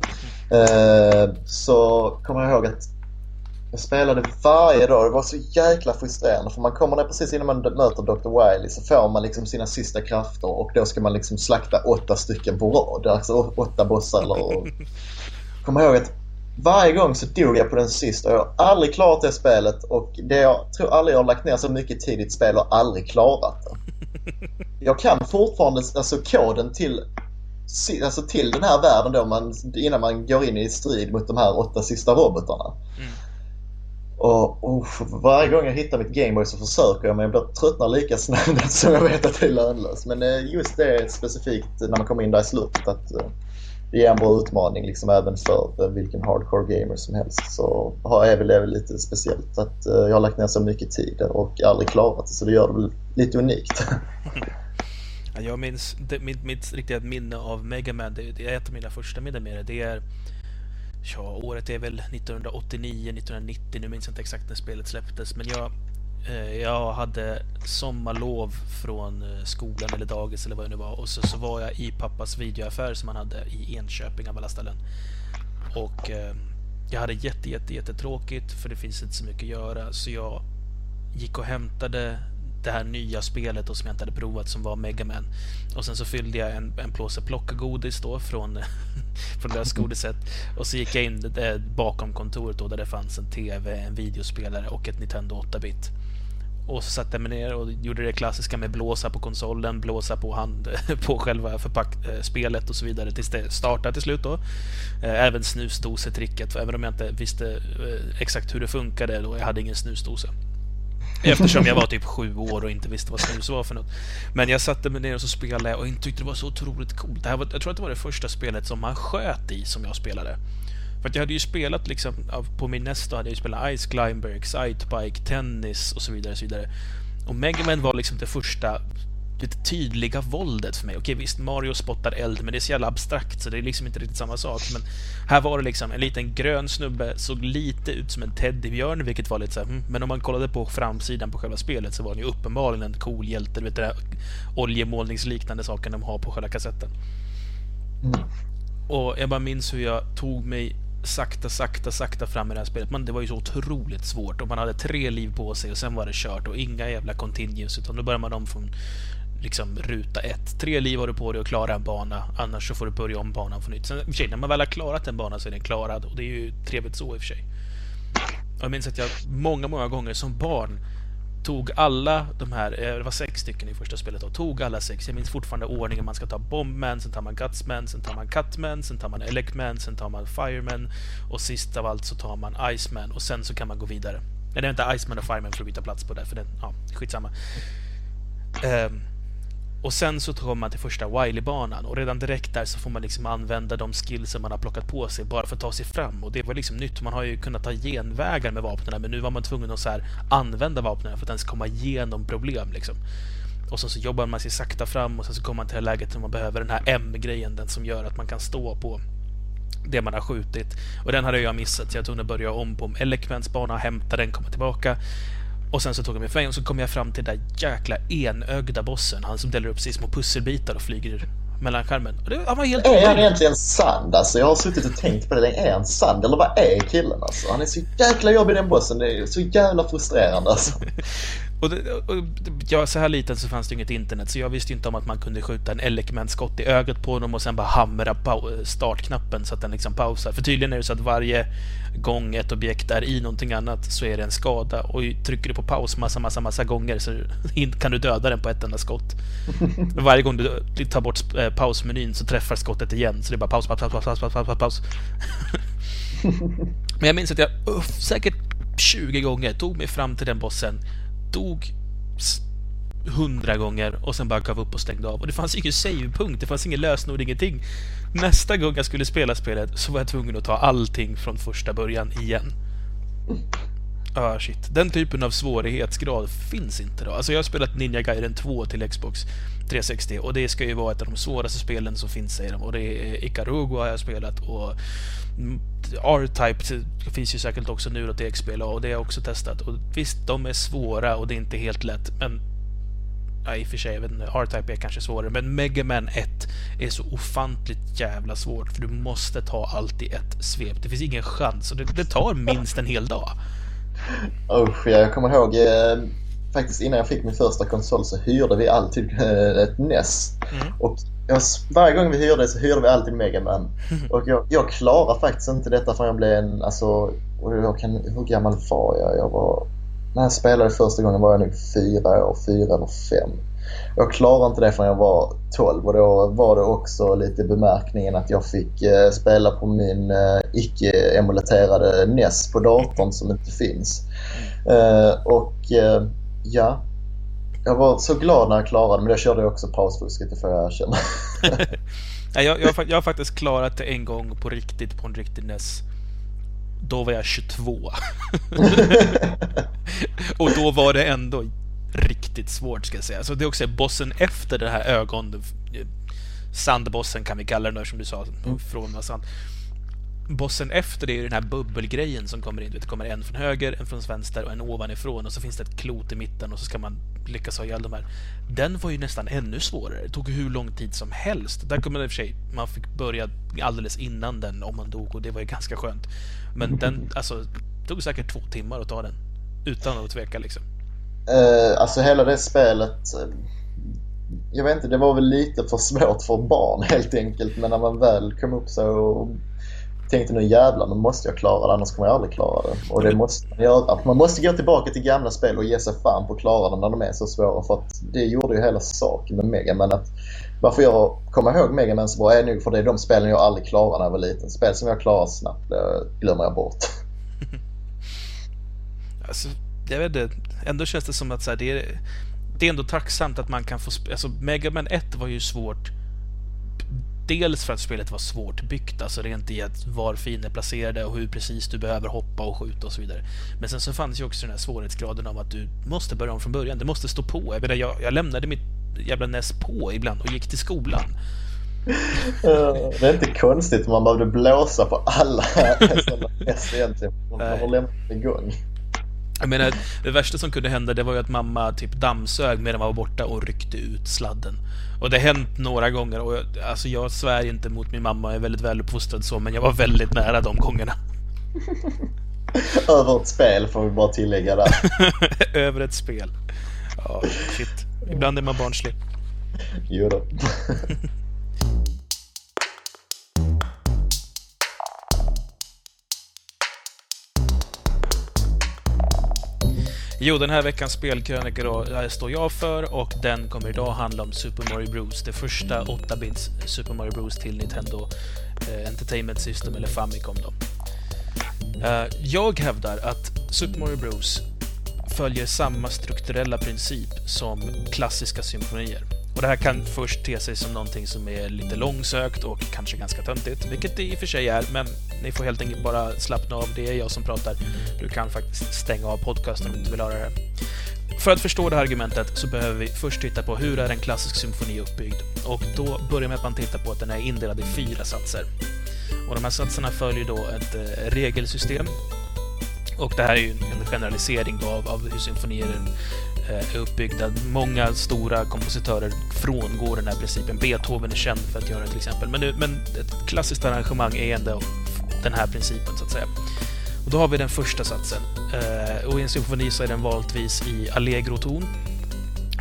Eh, så kommer jag ihåg att jag spelade varje dag. Det var så jäkla frustrerande för man kommer ner precis innan man möter Dr. Wily så får man liksom sina sista krafter och då ska man liksom slakta åtta stycken på rad. Alltså åtta bossar eller... kommer ihåg att varje gång så dog jag på den sista. Jag har aldrig klarat det spelet och det jag tror aldrig jag har lagt ner så mycket tid i ett spel och aldrig klarat det. Jag kan fortfarande alltså koden till alltså till den här världen då man, innan man går in i strid mot de här åtta sista robotarna. Mm. Och, och varje gång jag hittar mitt Gameboy så försöker jag men jag blir tröttnar lika snabbt som jag vet att det är lönlöst. Men eh, just det specifikt när man kommer in där i slutet att eh, det är en bra utmaning liksom även för eh, vilken hardcore gamer som helst. Så är väl det lite speciellt att jag har lagt ner så mycket tid och aldrig klarat det så det gör det väl lite unikt. Jag minns, det, mitt, mitt riktiga minne av Megaman, det, det är ett av mina första minnen med det. Det är, ja, året är väl 1989, 1990, nu minns jag inte exakt när spelet släpptes, men jag, eh, jag hade sommarlov från eh, skolan eller dagis eller vad det nu var. Och så, så var jag i pappas videoaffär som han hade i Enköping av alla ställen. Och eh, jag hade jätte, jätte, jättetråkigt för det finns inte så mycket att göra. Så jag gick och hämtade det här nya spelet då, som jag inte hade provat som var Mega Man. Och sen så fyllde jag en, en plåse plockgodis då från, från lösgodiset. Och så gick jag in eh, bakom kontoret då där det fanns en TV, en videospelare och ett Nintendo 8-bit. Och så satte jag mig ner och gjorde det klassiska med blåsa på konsolen, blåsa på hand på själva förpack- eh, spelet och så vidare tills det startade till slut då. Eh, Även snusdosetricket, även om jag inte visste eh, exakt hur det funkade då, jag hade ingen snusdosa. Eftersom jag var typ sju år och inte visste vad snus var för något. Men jag satte mig ner och så spelade och jag tyckte det var så otroligt coolt. Det här var, jag tror att det var det första spelet som man sköt i som jag spelade. För att jag hade ju spelat liksom, på min nästa hade jag ju spelat Ice Climber, Excitebike, tennis och så vidare. Och, så vidare. och Megaman var liksom det första lite tydliga våldet för mig. Okej visst, Mario spottar eld, men det är så jävla abstrakt så det är liksom inte riktigt samma sak. Men här var det liksom en liten grön snubbe, såg lite ut som en teddybjörn, vilket var lite så här. Mm. Men om man kollade på framsidan på själva spelet så var han ju uppenbarligen en cool hjälte. Du vet det där oljemålningsliknande saken de har på själva kassetten. Mm. Och jag bara minns hur jag tog mig sakta, sakta, sakta fram i det här spelet. Men det var ju så otroligt svårt och man hade tre liv på sig och sen var det kört och inga jävla continues utan då börjar man om från liksom ruta ett. Tre liv har du på dig att klara en bana, annars så får du börja om banan på nytt. Sen, i och för sig, när man väl har klarat en bana så är den klarad och det är ju trevligt så i och för sig. Och jag minns att jag många, många gånger som barn tog alla de här, eh, det var sex stycken i första spelet då, tog alla sex. Jag minns fortfarande ordningen. Man ska ta Bombman, sen tar man Gutsman, sen tar man Cutman, sen tar man Elecman, sen tar man Fireman och sist av allt så tar man Iceman och sen så kan man gå vidare. Nej, det är inte Iceman och Fireman för att byta plats på det, för den, ja, skitsamma. Um, och sen så kommer man till första Wiley-banan och redan direkt där så får man liksom använda de skillsen man har plockat på sig bara för att ta sig fram. Och det var liksom nytt. Man har ju kunnat ta genvägar med vapnen men nu var man tvungen att så här använda vapnen för att ens komma igenom problem liksom. Och sen så jobbar man sig sakta fram och sen så kommer man till det läget där man behöver den här M-grejen, den som gör att man kan stå på det man har skjutit. Och den hade jag missat, så jag tog att börja om på Eloquents bana, hämta den, komma tillbaka. Och sen så tog jag mig fram och så kom jag fram till den där jäkla enögda bossen. Han som delar upp sig i små pusselbitar och flyger mellan skärmen. Och det, han var helt Är han egentligen sand alltså? Jag har suttit och tänkt på det länge. Är han sand eller vad är killen alltså? Han är så jäkla jobbig den bossen. Det är så jävla frustrerande alltså. Och, det, och ja, så här liten så fanns det inget internet, så jag visste inte om att man kunde skjuta en Elecman-skott i ögat på honom och sen bara hamra startknappen så att den liksom pausar. För tydligen är det så att varje gång ett objekt är i någonting annat så är det en skada och trycker du på paus massa, massa, massa gånger så kan du döda den på ett enda skott. Varje gång du tar bort eh, pausmenyn så träffar skottet igen, så det är bara paus, paus, paus, paus, paus, paus, paus. Men jag minns att jag uh, säkert 20 gånger tog mig fram till den bossen dog hundra gånger och sen bara gav upp och stängde av. Och det fanns ingen savepunkt, det fanns ingen lösenord, ingenting. Nästa gång jag skulle spela spelet så var jag tvungen att ta allting från första början igen. Ah, shit. Den typen av svårighetsgrad finns inte då. Alltså jag har spelat Ninja Gaiden 2 till Xbox 360 och det ska ju vara ett av de svåraste spelen som finns säger de. Och det är Ikarugo har jag spelat och R-Type finns ju säkert också nu till XBLA och det har jag också testat. Och visst, de är svåra och det är inte helt lätt, men Ja, i och för sig, R-Type är kanske svårare, men Mega Man 1 är så ofantligt jävla svårt för du måste ta allt i ett svep. Det finns ingen chans och det, det tar minst en hel dag. Usch, jag kommer ihåg eh, faktiskt innan jag fick min första konsol så hyrde vi alltid eh, ett NES. Mm. Och jag, varje gång vi hyrde så hyrde vi alltid Megaman. Och jag, jag klarade faktiskt inte detta förrän jag blev en, alltså, jag kan, hur gammal var jag? Jag var, när jag spelade första gången var jag nog fyra år, fyra eller fem. Jag klarade inte det förrän jag var 12 och då var det också lite bemärkningen att jag fick eh, spela på min eh, icke-emulerade NES på datorn som inte finns. Eh, och eh, ja, jag var så glad när jag klarade men jag körde också pausfusket, det får jag erkänna. jag, jag, jag har faktiskt klarat det en gång på riktigt på en riktig NES. Då var jag 22. och då var det ändå riktigt svårt ska jag säga. Så det är också bossen efter det här ögon... Sandbossen kan vi kalla den som du sa, mm. från sand bossen efter det är den här bubbelgrejen som kommer in. Det kommer en från höger, en från vänster och en ovanifrån och så finns det ett klot i mitten och så ska man lyckas ha ihjäl de här. Den var ju nästan ännu svårare. Det tog hur lång tid som helst. Där kommer det i och för sig, man fick börja alldeles innan den om man dog och det var ju ganska skönt. Men den, alltså, det tog säkert två timmar att ta den. Utan att tveka liksom. Uh, alltså hela det spelet eh, jag vet inte, det var väl lite för svårt för barn helt enkelt. Men när man väl kom upp så tänkte nu jävlar, nu måste jag klara det annars kommer jag aldrig klara det. Och det måste man göra. Man måste gå tillbaka till gamla spel och ge sig fan på att klara dem när de är så svåra. För att det gjorde ju hela saken med Mega Man. Att varför jag kommer ihåg Mega Man så bra är nog för det är de spelen jag aldrig klarade när jag var liten. Spel som jag klarar snabbt det glömmer jag bort. alltså, jag vet inte. Ändå känns det som att så här, det, är, det är ändå tacksamt att man kan få... Alltså, Mega Man 1 var ju svårt Dels för att spelet var svårt byggt, alltså rent i att var fiender är placerade och hur precis du behöver hoppa och skjuta och så vidare. Men sen så fanns ju också den här svårighetsgraden av att du måste börja om från början. Det måste stå på. Jag, menar, jag, jag lämnade mitt jävla NES på ibland och gick till skolan. det är inte konstigt man behövde blåsa på alla NES egentligen. Man har lämnat igång. Jag menar, det värsta som kunde hända det var ju att mamma typ dammsög medan man var borta och ryckte ut sladden. Och det har hänt några gånger och jag, alltså jag svär inte mot min mamma, jag är väldigt väluppfostrad så, men jag var väldigt nära de gångerna. Över ett spel får vi bara tillägga där. Över ett spel. Ja, shit. Ibland är man barnslig. Jo då. Jo, den här veckans spelkrönika då eh, står jag för och den kommer idag handla om Super Mario Bros. Det första 8-bits Super Mario Bros till Nintendo eh, Entertainment System eller Famicom då. Eh, jag hävdar att Super Mario Bros följer samma strukturella princip som klassiska symfonier. Och det här kan först te sig som någonting som är lite långsökt och kanske ganska töntigt, vilket det i och för sig är, men ni får helt enkelt bara slappna av. Det är jag som pratar. Du kan faktiskt stänga av podcasten om du inte vill höra det. För att förstå det här argumentet så behöver vi först titta på hur är en klassisk symfoni uppbyggd. Och då börjar med att man tittar på att den är indelad i fyra satser. Och de här satserna följer då ett eh, regelsystem. Och det här är ju en generalisering av, av hur symfonier är uppbyggda. Många stora kompositörer frångår den här principen. Beethoven är känd för att göra det till exempel. Men, men ett klassiskt arrangemang är ändå den här principen så att säga. Och då har vi den första satsen. Eh, och i en symfoni så är den vanligtvis i allegro-ton.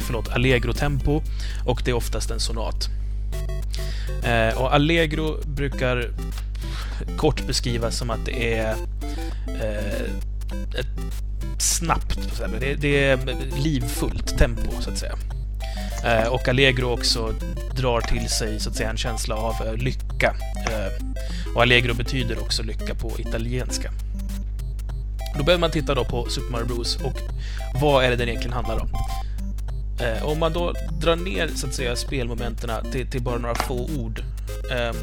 Förlåt, allegro-tempo. Och det är oftast en sonat. Eh, och allegro brukar kort beskrivas som att det är ett snabbt. Det, det är livfullt tempo, så att säga. Eh, och Allegro också drar till sig så att säga, en känsla av eh, lycka. Eh, och Allegro betyder också lycka på italienska. Då behöver man titta då på Super Mario Bros och vad är det den egentligen handlar om? Eh, om man då drar ner så att säga spelmomenten till, till bara några få ord eh,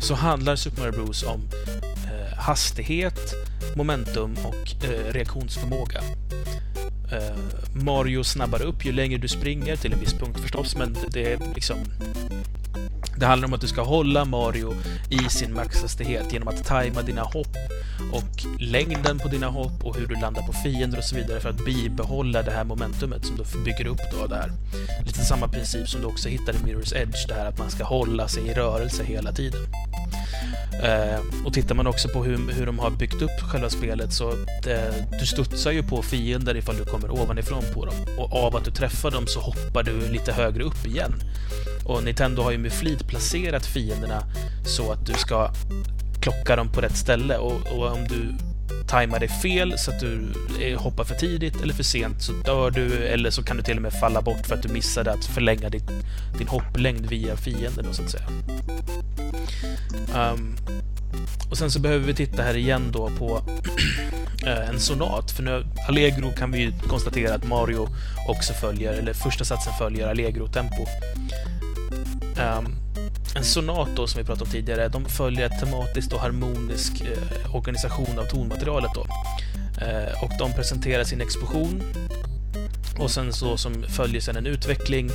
så handlar Super Mario Bros om eh, hastighet, momentum och eh, reaktionsförmåga. Eh, Mario snabbar upp ju längre du springer, till en viss punkt förstås, men det är liksom... Det handlar om att du ska hålla Mario i sin maxhastighet genom att tajma dina hopp och längden på dina hopp och hur du landar på fiender och så vidare för att bibehålla det här momentumet som du bygger upp då där. Lite samma princip som du också hittar i Mirror's Edge, det här att man ska hålla sig i rörelse hela tiden. Eh, och tittar man också på hur, hur de har byggt upp själva spelet så det, du studsar ju på fiender ifall du kommer ovanifrån på dem. Och av att du träffar dem så hoppar du lite högre upp igen. Och Nintendo har ju med flit placerat fienderna så att du ska klocka dem på rätt ställe. Och, och om du tajmar det fel så att du eh, hoppar för tidigt eller för sent så dör du eller så kan du till och med falla bort för att du missade att förlänga din, din hopplängd via fienden då, så att säga. Um, och sen så behöver vi titta här igen då på eh, en sonat. För nu, Allegro kan vi ju konstatera att Mario också följer, eller första satsen följer Allegro-tempo. Um, en sonat då, som vi pratade om tidigare, de följer ett tematiskt och harmonisk eh, organisation av tonmaterialet då. Eh, och de presenterar sin explosion och sen så som följer sen en utveckling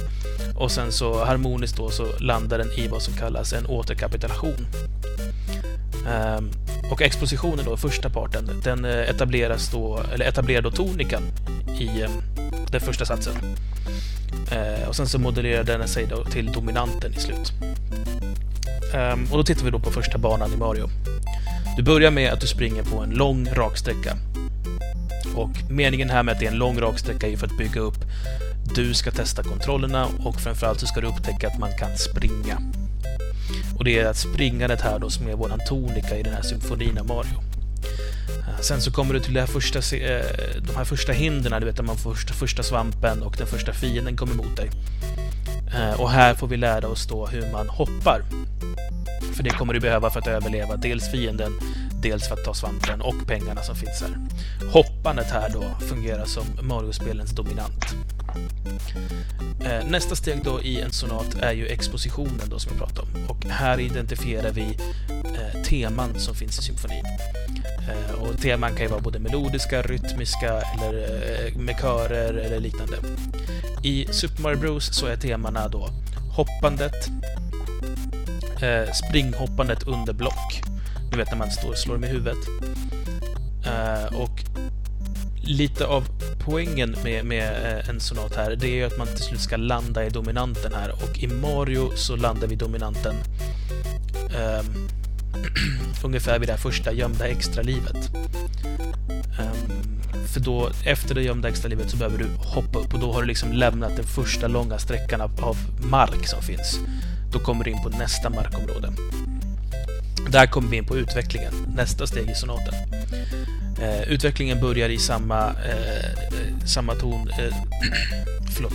och sen så harmoniskt då så landar den i vad som kallas en återkapitulation. Ehm, och expositionen då, första parten, den eh, etableras då, eller etablerar då tonikan i eh, den första satsen. Eh, och sen så modellerar den sig då till dominanten i slut. Ehm, och då tittar vi då på första banan i Mario. Du börjar med att du springer på en lång raksträcka. Och meningen här med att det är en lång raksträcka är för att bygga upp du ska testa kontrollerna och framförallt så ska du upptäcka att man kan springa. Och det är att springandet här då som är våran tonika i den här symfonin av Mario. Sen så kommer du till det här första, eh, de här första hindren, du vet när man får första, första svampen och den första fienden kommer mot dig. Eh, och här får vi lära oss då hur man hoppar. För det kommer du behöva för att överleva dels fienden, dels för att ta svampen och pengarna som finns här. Hoppandet här då fungerar som Mario-spelens dominant. Eh, nästa steg då i en sonat är ju expositionen då som jag pratade om. Och här identifierar vi eh, teman som finns i symfonin. Eh, och teman kan ju vara både melodiska, rytmiska eller med körer eller liknande. I Super Mario Bros så är temana då hoppandet, springhoppandet under block. Du vet när man står och slår med huvudet. och lite av poängen med, med eh, en sonat här, det är ju att man till slut ska landa i dominanten här och i Mario så landar vi dominanten um, ungefär vid det här första gömda extralivet. Um, ehm, för då, efter det gömda extralivet så behöver du hoppa upp och då har du liksom lämnat den första långa sträckan av, av mark som finns. Då kommer du in på nästa markområde. Där kommer vi in på utvecklingen, nästa steg i sonaten. Eh, utvecklingen börjar i samma, eh, samma ton... Eh, förlåt.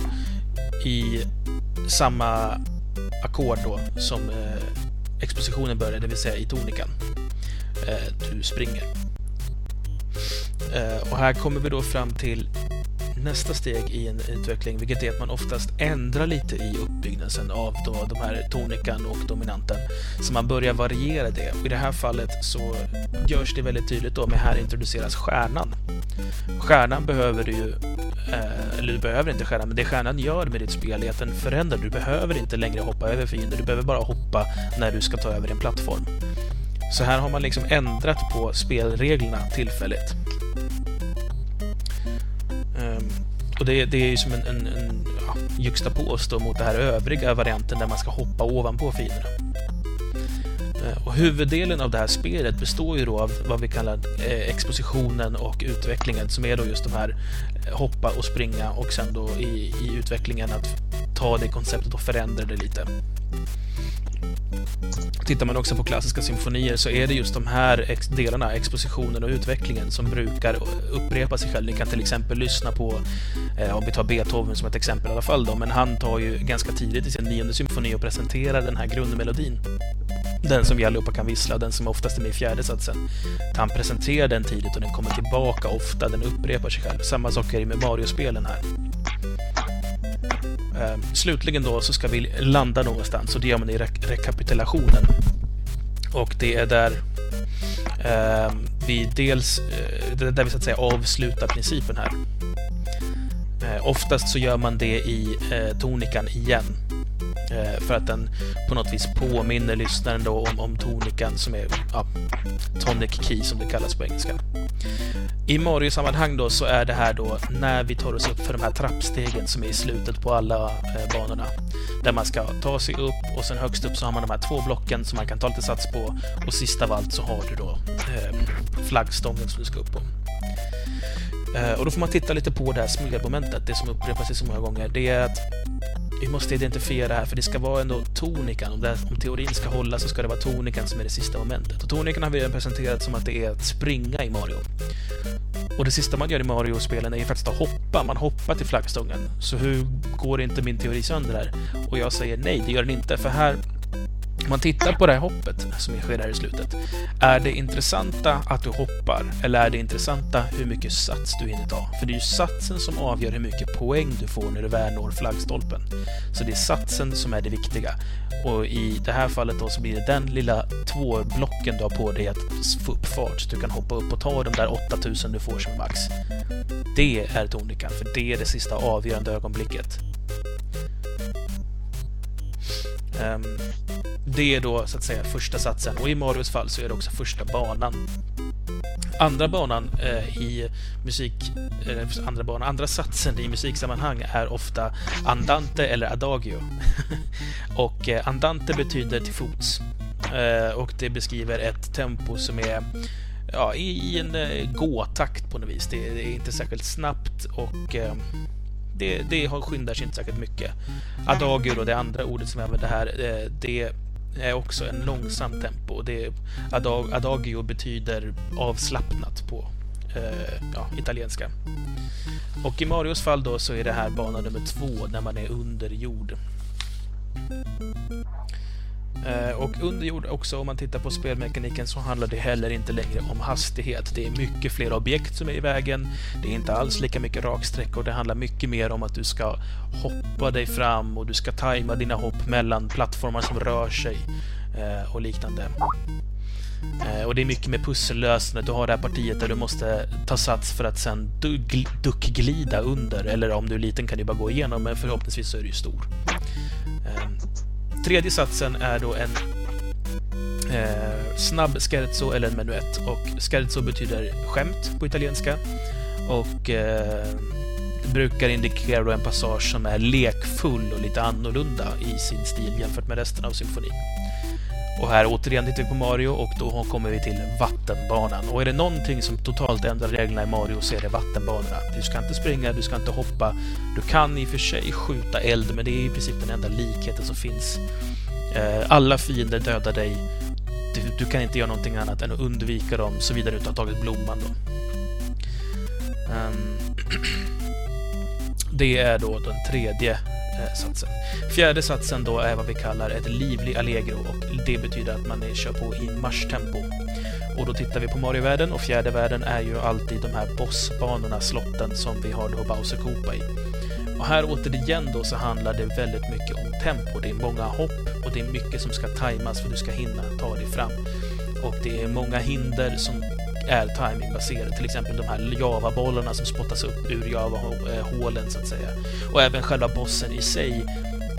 I samma ackord då som eh, expositionen börjar, det vill säga i tonikan. Eh, du springer. Eh, och här kommer vi då fram till nästa steg i en utveckling, vilket är att man oftast ändrar lite i uppbyggnaden av då de här tonikan och dominanten. Så man börjar variera det. Och I det här fallet så görs det väldigt tydligt då med här introduceras stjärnan. Stjärnan behöver du ju, eh, eller du behöver inte stjärnan, men det stjärnan gör med ditt spel är att den förändrar. Du behöver inte längre hoppa över fiender, du behöver bara hoppa när du ska ta över en plattform. Så här har man liksom ändrat på spelreglerna tillfälligt och det, det är ju som en, en, en ja, juxtapos då mot den här övriga varianten där man ska hoppa ovanpå fienderna. Eh, och huvuddelen av det här spelet består ju då av vad vi kallar eh, expositionen och utvecklingen som är då just de här eh, hoppa och springa och sen då i, i utvecklingen att ta det konceptet och förändra det lite. Tittar man också på klassiska symfonier så är det just de här delarna, expositionen och utvecklingen, som brukar upprepa sig själv. Ni kan till exempel lyssna på, eh, om vi tar Beethoven som ett exempel i alla fall då, men han tar ju ganska tidigt i sin nionde symfoni och presenterar den här grundmelodin. Den som vi allihopa kan vissla, den som oftast är med i fjärde satsen. Han presenterar den tidigt och den kommer tillbaka ofta, den upprepar sig själv. Samma sak är det med Mario-spelen här. Ehm, slutligen då så ska vi landa någonstans och det gör man i re rekapitulationen. Och det är där eh, vi dels eh, där vi så att säga avslutar principen här. Eh, oftast så gör man det i eh, tonikan igen. Eh, för att den på något vis påminner lyssnaren då om, om tonikan som är ja, tonic key som det kallas på engelska. I Mario-sammanhang då så är det här då när vi tar oss upp för de här trappstegen som är i slutet på alla eh, banorna. Där man ska ta sig upp och sen högst upp så har man de här två blocken som man kan ta lite sats på och sist av allt så har du då eh, flaggstången som du ska upp på. Eh, och då får man titta lite på det här smygmomentet, det som upprepar sig så många gånger. Det är att vi måste identifiera det här, för det ska vara ändå tonikan. Om, det, om teorin ska hålla så ska det vara tonikan som är det sista momentet. Och tonikan har vi redan presenterat som att det är att springa i Mario. Och det sista man gör i Mario-spelen är ju faktiskt att hoppa. Man hoppar till flaggstången. Så hur går inte min teori sönder här? Och jag säger nej, det gör den inte, för här om man tittar på det här hoppet som sker här i slutet, är det intressanta att du hoppar eller är det intressanta hur mycket sats du hinner ta? För det är ju satsen som avgör hur mycket poäng du får när du väl når flaggstolpen. Så det är satsen som är det viktiga. Och i det här fallet då så blir det den lilla två blocken du har på dig att få upp fart så du kan hoppa upp och ta de där 8000 du får som max. Det är tonikan, för det är det sista avgörande ögonblicket. Um, det är då så att säga första satsen och i Marios fall så är det också första banan. Andra banan eh, i musik, eh, andra banan, andra satsen i musiksammanhang är ofta andante eller adagio. och eh, andante betyder till fots eh, och det beskriver ett tempo som är ja, i en eh, gåtakt på något vis. Det, det är inte särskilt snabbt och eh, det, det skyndar sig inte särskilt mycket. Adagio, då, det andra ordet som jag använder här, eh, det är också en långsam tempo. Det, adag, adagio betyder avslappnat på eh, ja, italienska. Och i Marios fall då så är det här bana nummer två när man är under jord. Eh, och under jord också, om man tittar på spelmekaniken, så handlar det heller inte längre om hastighet. Det är mycket fler objekt som är i vägen. Det är inte alls lika mycket raksträckor. Det handlar mycket mer om att du ska hoppa dig fram och du ska tajma dina hopp mellan plattformar som rör sig eh, och liknande. Eh, och det är mycket med pussellösande. Du har det här partiet där du måste ta sats för att sen duckglida under. Eller om du är liten kan du bara gå igenom, men förhoppningsvis så är du ju stor. Tredje satsen är då en eh, snabb scherzo eller en menuett. Och scherzo betyder skämt på italienska. Och eh, brukar indikera en passage som är lekfull och lite annorlunda i sin stil jämfört med resten av symfonin. Och här återigen tittar vi på Mario och då kommer vi till vattenbanan. Och är det någonting som totalt ändrar reglerna i Mario så är det vattenbanorna. Du ska inte springa, du ska inte hoppa. Du kan i och för sig skjuta eld, men det är i princip den enda likheten som finns. Eh, alla fiender dödar dig. Du, du kan inte göra någonting annat än att undvika dem, såvida du inte har tagit blomman då. Um, det är då den tredje Eh, satsen. Fjärde satsen då är vad vi kallar ett livlig allegro och det betyder att man kör på i marschtempo. Och då tittar vi på Mario-världen och fjärde världen är ju alltid de här bossbanorna, slotten, som vi har då Bowser Koopa i. Och här återigen då så handlar det väldigt mycket om tempo. Det är många hopp och det är mycket som ska tajmas för att du ska hinna ta dig fram. Och det är många hinder som är timingbaserad. Till exempel de här Java-bollarna som spottas upp ur Java-hålen så att säga. Och även själva bossen i sig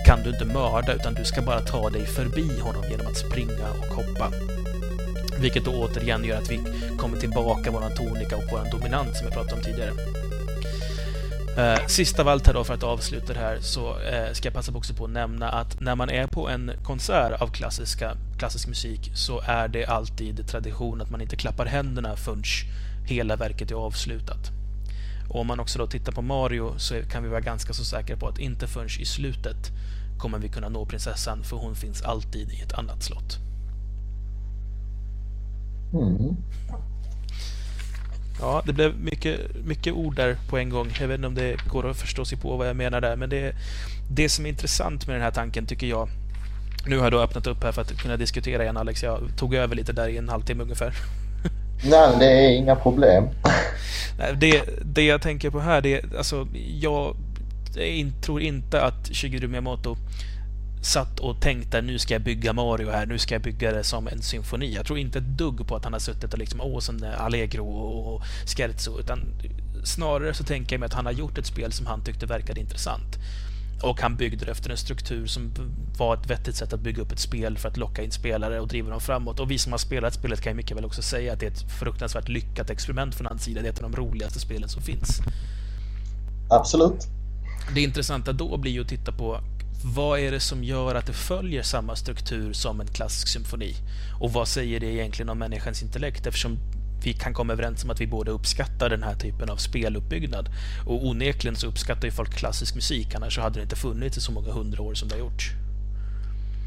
kan du inte mörda utan du ska bara ta dig förbi honom genom att springa och hoppa. Vilket då återigen gör att vi kommer tillbaka våran tonika och våran dominant som jag pratade om tidigare. Eh, sist av allt här då för att avsluta det här så eh, ska jag passa också på att nämna att när man är på en konsert av klassiska, klassisk musik så är det alltid tradition att man inte klappar händerna förrän hela verket är avslutat. Och om man också då tittar på Mario så kan vi vara ganska så säkra på att inte förrän i slutet kommer vi kunna nå prinsessan för hon finns alltid i ett annat slott. Mm. Ja, det blev mycket, mycket ord där på en gång. Jag vet inte om det går att förstå sig på vad jag menar där, men det, det som är intressant med den här tanken tycker jag nu har jag då öppnat upp här för att kunna diskutera igen Alex. Jag tog över lite där i en halvtimme ungefär. Nej, det är inga problem. Det, det jag tänker på här, det är alltså jag tror inte att Shigeru Miyamoto satt och tänkte nu ska jag bygga Mario här, nu ska jag bygga det som en symfoni. Jag tror inte ett dugg på att han har suttit och liksom, åh, som Allegro och Scherzo, utan snarare så tänker jag mig att han har gjort ett spel som han tyckte verkade intressant. Och han byggde det efter en struktur som var ett vettigt sätt att bygga upp ett spel för att locka in spelare och driva dem framåt. Och vi som har spelat spelet kan ju mycket väl också säga att det är ett fruktansvärt lyckat experiment från hans sida. Det är ett av de roligaste spelen som finns. Absolut. Det intressanta då blir ju att titta på vad är det som gör att det följer samma struktur som en klassisk symfoni? Och vad säger det egentligen om människans intellekt? Eftersom vi kan komma överens om att vi båda uppskattar den här typen av speluppbyggnad. Och onekligen så uppskattar ju folk klassisk musik, annars hade det inte funnits i så många hundra år som det har gjort.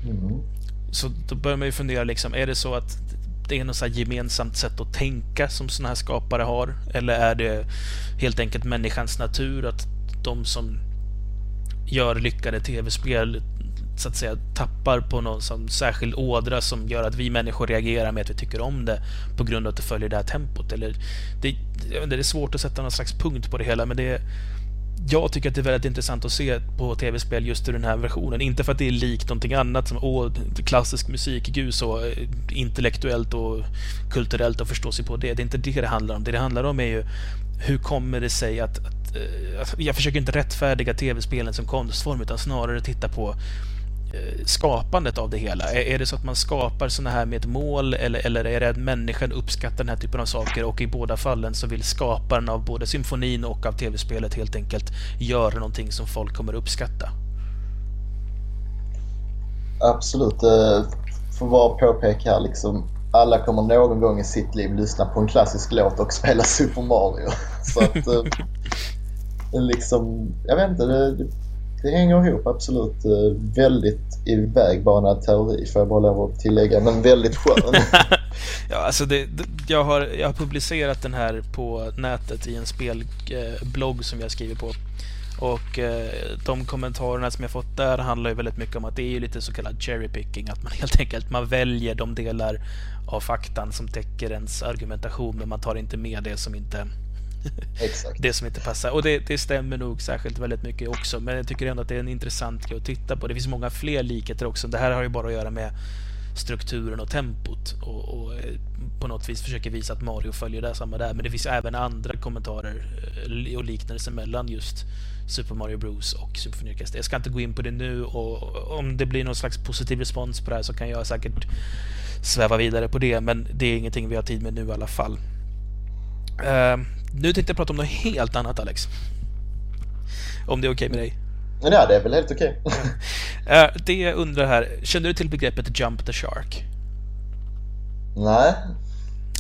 Mm. Så då börjar man ju fundera, liksom, är det så att det är något så gemensamt sätt att tänka som sådana här skapare har? Eller är det helt enkelt människans natur att de som gör lyckade tv-spel så att säga tappar på någon som särskild ådra som gör att vi människor reagerar med att vi tycker om det på grund av att det följer det här tempot. Eller det, det är svårt att sätta någon slags punkt på det hela, men det jag tycker att det är väldigt intressant att se på tv-spel just i den här versionen. Inte för att det är likt någonting annat som åh, klassisk musik, gud så intellektuellt och kulturellt att förstå sig på det. Det är inte det det handlar om. Det det handlar om är ju hur kommer det sig att, att eh, alltså, jag försöker inte rättfärdiga tv-spelen som konstform utan snarare titta på skapandet av det hela? Är, det så att man skapar sådana här med ett mål eller, eller är det att människan uppskattar den här typen av saker och i båda fallen så vill skaparen av både symfonin och av tv-spelet helt enkelt göra någonting som folk kommer uppskatta? Absolut. Eh, för vara påpeka här liksom alla kommer någon gång i sitt liv lyssna på en klassisk låt och spela Super Mario. Så att eh, liksom, jag vet inte, det, det hänger ihop absolut. Eh, väldigt ivägbanad teori får jag bara lov att tillägga, men väldigt skön. ja, alltså det, jag, har, jag har publicerat den här på nätet i en spelblogg eh, som jag skriver på. Och eh, de kommentarerna som jag fått där handlar ju väldigt mycket om att det är ju lite så kallad cherry picking, att man helt enkelt man väljer de delar av faktan som täcker ens argumentation, men man tar inte med det som inte Exakt. det som inte passar. Och det, det, stämmer nog särskilt väldigt mycket också. Men jag tycker ändå att det är en intressant grej att titta på. Det finns många fler likheter också. Det här har ju bara att göra med strukturen och tempot och, och eh, på något vis försöker visa att Mario följer det samma där. Men det finns även andra kommentarer eh, och liknelser mellan just Super Mario Bros och Symfoniorkester. Jag ska inte gå in på det nu och om det blir någon slags positiv respons på det här så kan jag säkert sväva vidare på det. Men det är ingenting vi har tid med nu i alla fall. Eh, nu tänkte jag prata om något helt annat, Alex. Om det är okej okay med dig? Ja, det är väl helt okej. Okay. Eh, det jag undrar här, känner du till begreppet Jump the Shark? Nej.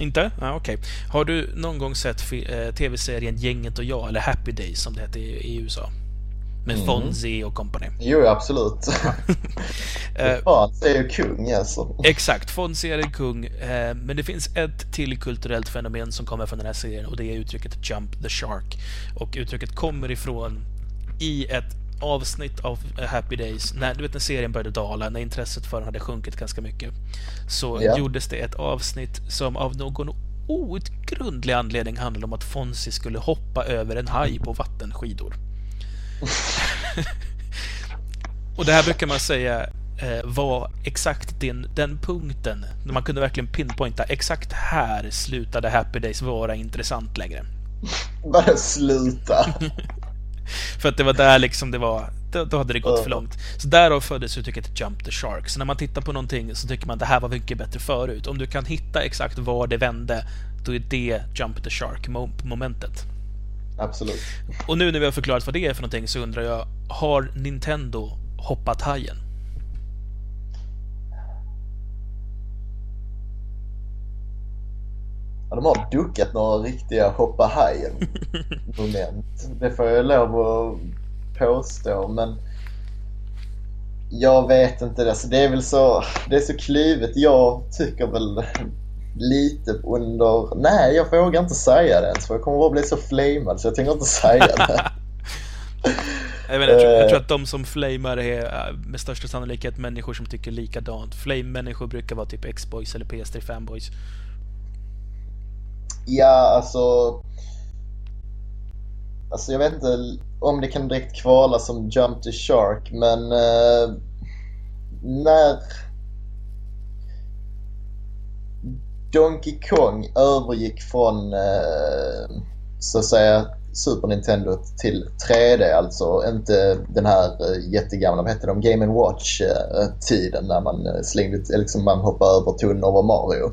Inte? Ah, Okej. Okay. Har du någon gång sett eh, tv-serien Gänget och jag, eller Happy Days som det hette i USA? Med mm. Fonzie och company. Jo, absolut. Eh, Fonzie är ju kung alltså. Exakt, Fonzie är en kung. Eh, men det finns ett till kulturellt fenomen som kommer från den här serien och det är uttrycket Jump the Shark. Och uttrycket kommer ifrån i ett avsnitt av Happy Days, när, du vet när serien började dala, när intresset för den hade sjunkit ganska mycket, så ja. gjordes det ett avsnitt som av någon outgrundlig anledning handlade om att Fonzie skulle hoppa över en haj på vattenskidor. och det här brukar man säga eh, var exakt den, den punkten. Man kunde verkligen pinpointa exakt här slutade Happy Days vara intressant längre. Bara sluta! för att det var där liksom det var, då, då hade det gått för långt. Så därav föddes uttrycket Jump the Shark. Så när man tittar på någonting så tycker man det här var mycket bättre förut. Om du kan hitta exakt var det vände, då är det Jump the Shark-momentet. Absolut. Och nu när vi har förklarat vad det är för någonting så undrar jag, har Nintendo hoppat hajen? Ja, de har duckat några riktiga hoppa hajen-moment. Det får jag lov att påstå, men jag vet inte. Alltså, det är väl så, det är så klivet. Jag tycker väl lite under... Nej, jag vågar inte säga det ens för jag kommer bara bli så flamad så jag tänker inte säga det. jag, menar, jag, tror, jag tror att de som flamar är äh, med största sannolikhet människor som tycker likadant. Flame-människor brukar vara typ X-boys eller PS3 fanboys. Ja, alltså... Alltså jag vet inte om det kan direkt kvala som Jump the Shark, men eh, när Donkey Kong övergick från eh, så att säga Super Nintendo till 3D alltså. Inte den här eh, jättegamla, vad hette de, Game Watch-tiden eh, när man eh, slängde, liksom man hoppade över tunnor och Mario.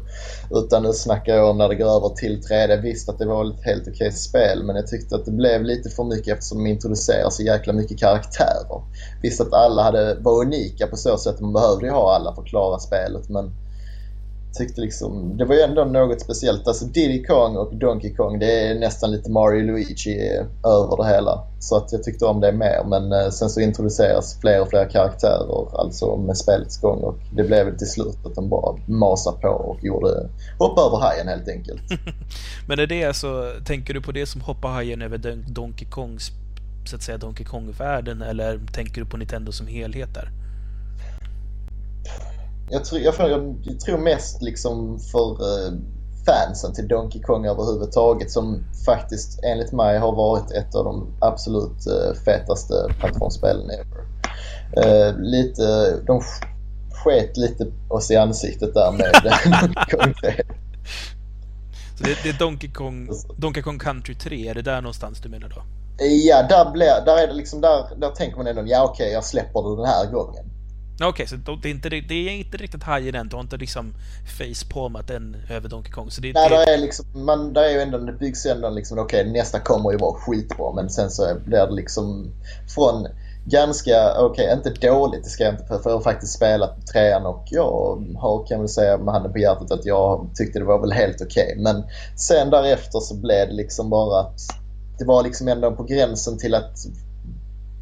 Utan nu snackar jag om när det går över till 3D. Visst att det var ett helt okej spel men jag tyckte att det blev lite för mycket eftersom de introducerar så jäkla mycket karaktärer. Visst att alla hade, var unika på så sätt, man behövde ju ha alla för att klara spelet men tyckte liksom, det var ju ändå något speciellt. Alltså Diddy Kong och Donkey Kong det är nästan lite Mario Luigi över det hela. Så att jag tyckte om det mer. Men eh, sen så introduceras fler och fler karaktärer alltså med spelets gång och det blev till slut att de bara masade på och gjorde hoppa över hajen helt enkelt. men är det alltså, tänker du på det som hoppa hajen över Donkey Kongs så att säga Donkey Kong-världen eller tänker du på Nintendo som helhet där? Jag, tror, jag, jag, tror mest liksom för eh, fansen till Donkey Kong överhuvudtaget som faktiskt enligt mig har varit ett av de absolut eh, fetaste plattformsspelen ever. Eh, lite, de sket lite oss i ansiktet där med Donkey Kong 3. Så det, det, är Donkey Kong, Donkey Kong Country 3, är det där någonstans du menar då? Ja, där, blir, där är det liksom, där, där tänker man ändå, ja okej okay, jag släpper det den här gången. Okej, okay, så det är, inte, det är inte riktigt hajen än. Du har inte liksom facepalmat den över Donkey Kong. Så det, Nej, det... Är liksom, man, där är ju ändå, det byggs ändå liksom, okej okay, nästa kommer ju vara skitbra. Men sen så blir det liksom från ganska, okej okay, inte dåligt, det ska jag inte för jag har faktiskt spelat trean och jag har kan väl säga med handen på hjärtat att jag tyckte det var väl helt okej. Okay. Men sen därefter så blev det liksom bara att det var liksom ändå på gränsen till att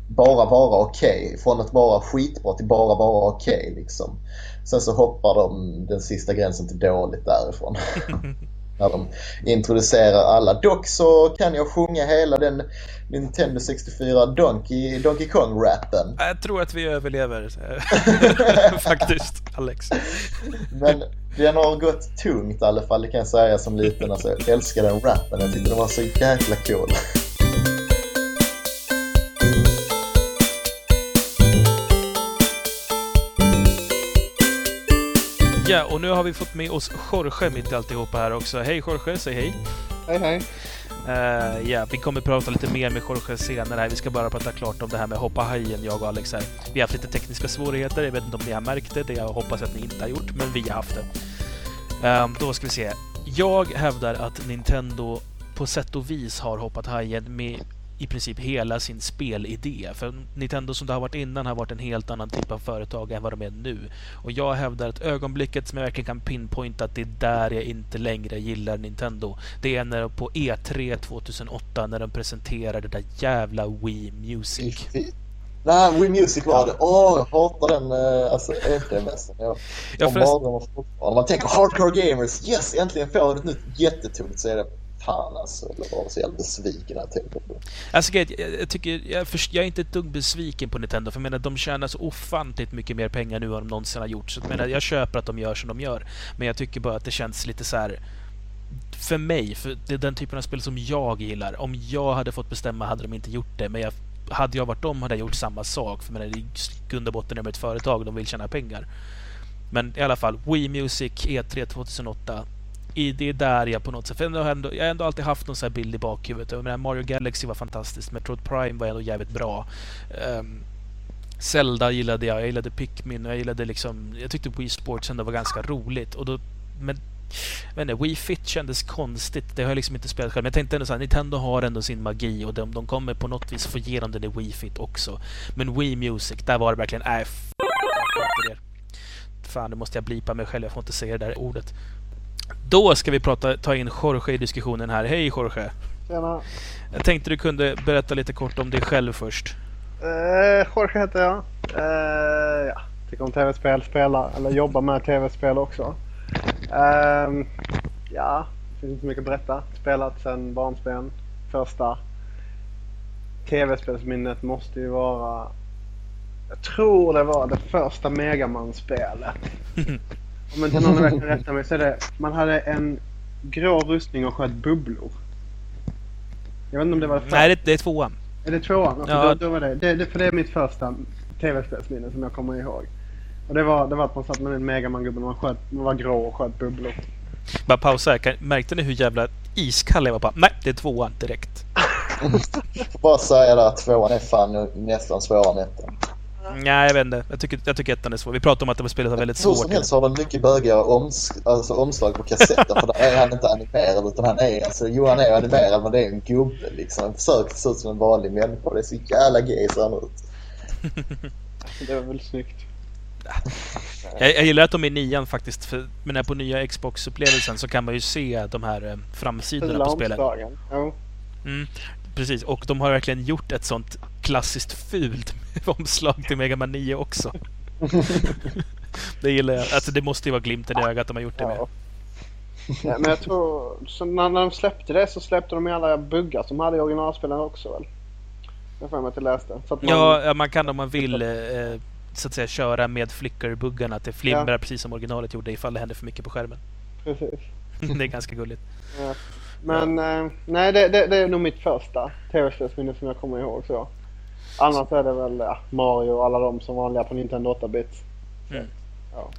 bara vara okej. Okay. Från att vara skitbra till bara vara okej okay, liksom. Sen så hoppar de den sista gränsen till dåligt därifrån. När de introducerar alla. Dock så kan jag sjunga hela den Nintendo 64 Donkey, Donkey Kong-rappen. Jag tror att vi överlever faktiskt, Alex. Men den har gått tungt i alla fall, det kan jag säga som liten. Alltså, jag älskar den rappen. Jag tyckte den var så jäkla cool. Ja, och nu har vi fått med oss Jorge mitt i alltihopa här också. Hej Jorge, säg hej. Hej hej. Uh, ja, vi kommer prata lite mer med Jorge senare här. Vi ska bara prata klart om det här med hoppa hajen, jag och Alex här. Vi har haft lite tekniska svårigheter. Jag vet inte om ni har märkt det. Det jag hoppas att ni inte har gjort, men vi har haft det. Um, då ska vi se. Jag hävdar att Nintendo på sätt och vis har hoppat hajen med i princip hela sin spelidé. För Nintendo som det har varit innan har varit en helt annan typ av företag än vad de är nu. Och jag hävdar att ögonblicket som jag verkligen kan pinpointa att det är där jag inte längre gillar Nintendo. Det är när på E3 2008 när de presenterade det där jävla Wii Music. Nej, Wii Music var det. Åh, oh, jag hatar den. Uh, alltså, EP-mässan. Jag ja, förrest... Man tänker hardcore gamers. Yes, äntligen får vi ett nytt jättetungt CD fan alltså. Jag var så jävla besviken när jag tänkte på Alltså, jag, jag, tycker, jag, först, jag är inte ett dugg besviken på Nintendo, för jag menar, de tjänar så ofantligt mycket mer pengar nu än de någonsin har gjort. Så jag, menar, jag köper att de gör som de gör, men jag tycker bara att det känns lite så här för mig, för det är den typen av spel som jag gillar. Om jag hade fått bestämma hade de inte gjort det, men jag, hade jag varit dem hade jag gjort samma sak. För menar, i grund och botten är de ett företag, de vill tjäna pengar. Men i alla fall, Wii Music E3 2008 i, det är där jag på något sätt... För jag, har ändå, jag har ändå alltid haft någon sån här bild i bakhuvudet. Jag menar, Mario Galaxy var fantastiskt. Metroid Prime var ändå jävligt bra. Um, Zelda gillade jag. Jag gillade Pikmin och jag gillade liksom... Jag tyckte Wii Sports ändå var ganska roligt. Och då, men men Wii Fit kändes konstigt. Det har jag liksom inte spelat själv. Men jag tänkte ändå så här, Nintendo har ändå sin magi och de, de kommer på något vis få igenom den i Wii Fit också. Men Wii Music, där var det verkligen, Äh! f- det. Fan, nu måste jag blipa mig själv. Jag får inte säga det där ordet. Då ska vi prata, ta in Jorge i diskussionen här. Hej Jorge! Tjena. Jag tänkte du kunde berätta lite kort om dig själv först. Uh, Jorge heter jag. Uh, ja, tycker om tv-spel, spelar eller jobbar med tv-spel också. Ehm, ja, det finns inte mycket att berätta. Spelat sedan barnsben. Första tv-spelsminnet måste ju vara... Jag tror det var det första Megaman-spelet. Om inte någon verkligen rättar mig så är det... Man hade en grå rustning och sköt bubblor. Jag vet inte om det var det första. Nej, det, det är tvåan. Är det tvåan? Alltså, Ja. då, då var det, det, det. För det är mitt första tv-spelsminne som jag kommer ihåg. Och det var, det var att man satt med en Megaman-gubbe och man, sköt, man var grå och sköt bubblor. Bara pausa här. Märkte ni hur jävla iskall jag var på? Nej, det är tvåan direkt. Bara säga där att tvåan är fan nästan svårare än ettan. Nej, jag vet inte. Jag tycker, jag tycker ettan är svår. Vi pratade om att det var spelet var väldigt Hur svårt. som helst har den mycket bögigare oms alltså omslag på kassetten för där är han inte animerad utan han är alltså Johan är animerad men det är en gubbe liksom. Han försöker se ut som en vanlig människa. Det är så jävla gay ser han ut. Det var väl snyggt. Jag, jag gillar att de är i nian faktiskt. För, men när på nya Xbox-upplevelsen så kan man ju se de här eh, framsidorna på spelen. Mm, precis, och de har verkligen gjort ett sånt klassiskt fult omslag till Mega Man 9 också. det gillar jag. Alltså det måste ju vara glimten i ögat de har gjort det med. Ja. ja, men jag tror... Så när, när de släppte det så släppte de alla buggar som hade i originalspelen också väl? Jag får mig att jag läste. Så att man, Ja, ja, man kan om man vill eh, så att säga köra med flicker-buggarna. Att det flimrar Ja. precis som originalet gjorde ifall det händer för mycket på skärmen. Precis. det är ganska gulligt. Ja. Men eh, nej, det, det, det är nog mitt första tv-spelsminne som jag kommer ihåg. Så. Annars är det väl ja, Mario och alla de som vanliga på Nintendo 8-bit. Mm. Ja.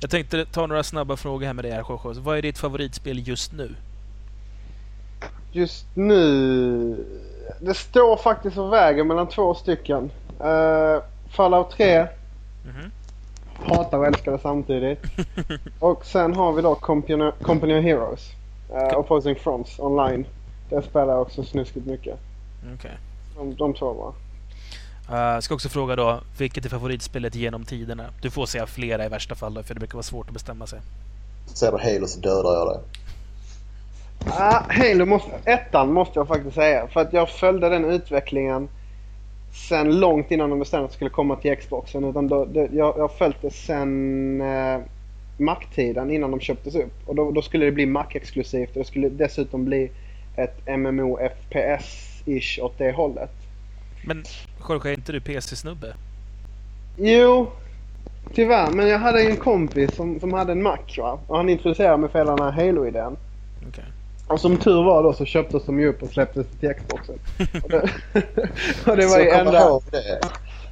Jag tänkte ta några snabba frågor här med dig här. Vad är ditt favoritspel just nu? Just nu... Det står faktiskt och väger mellan två stycken. Uh, Fallout 3. Mhm. Hatar och älskar det samtidigt. och sen har vi då Company, Company of Heroes. Uh, Opposing Fronts online. Det spelar jag också snuskigt mycket. Okej. De, de två bara. Uh, ska också fråga då, vilket är favoritspelet genom tiderna? Du får säga flera i värsta fall då, för det brukar vara svårt att bestämma sig. Säger du Halo så dödar jag dig. Ah, Halo måste, ettan måste jag faktiskt säga. För att jag följde den utvecklingen sen långt innan de bestämde att det skulle komma till Xboxen. Utan då, det, jag jag har följt det sen eh, Mac-tiden innan de köptes upp. Och då, då skulle det bli Mac-exklusivt och det skulle dessutom bli ett MMO FPS-ish åt det hållet. Men Jorge, är inte du PC-snubbe? Jo, tyvärr. Men jag hade en kompis som, som hade en Mac va? och han introducerade mig för hela den här Halo-idén. Okej. Och som tur var då så köptes de ju upp och släpptes till Xboxen. Och det, och det så var ju enda...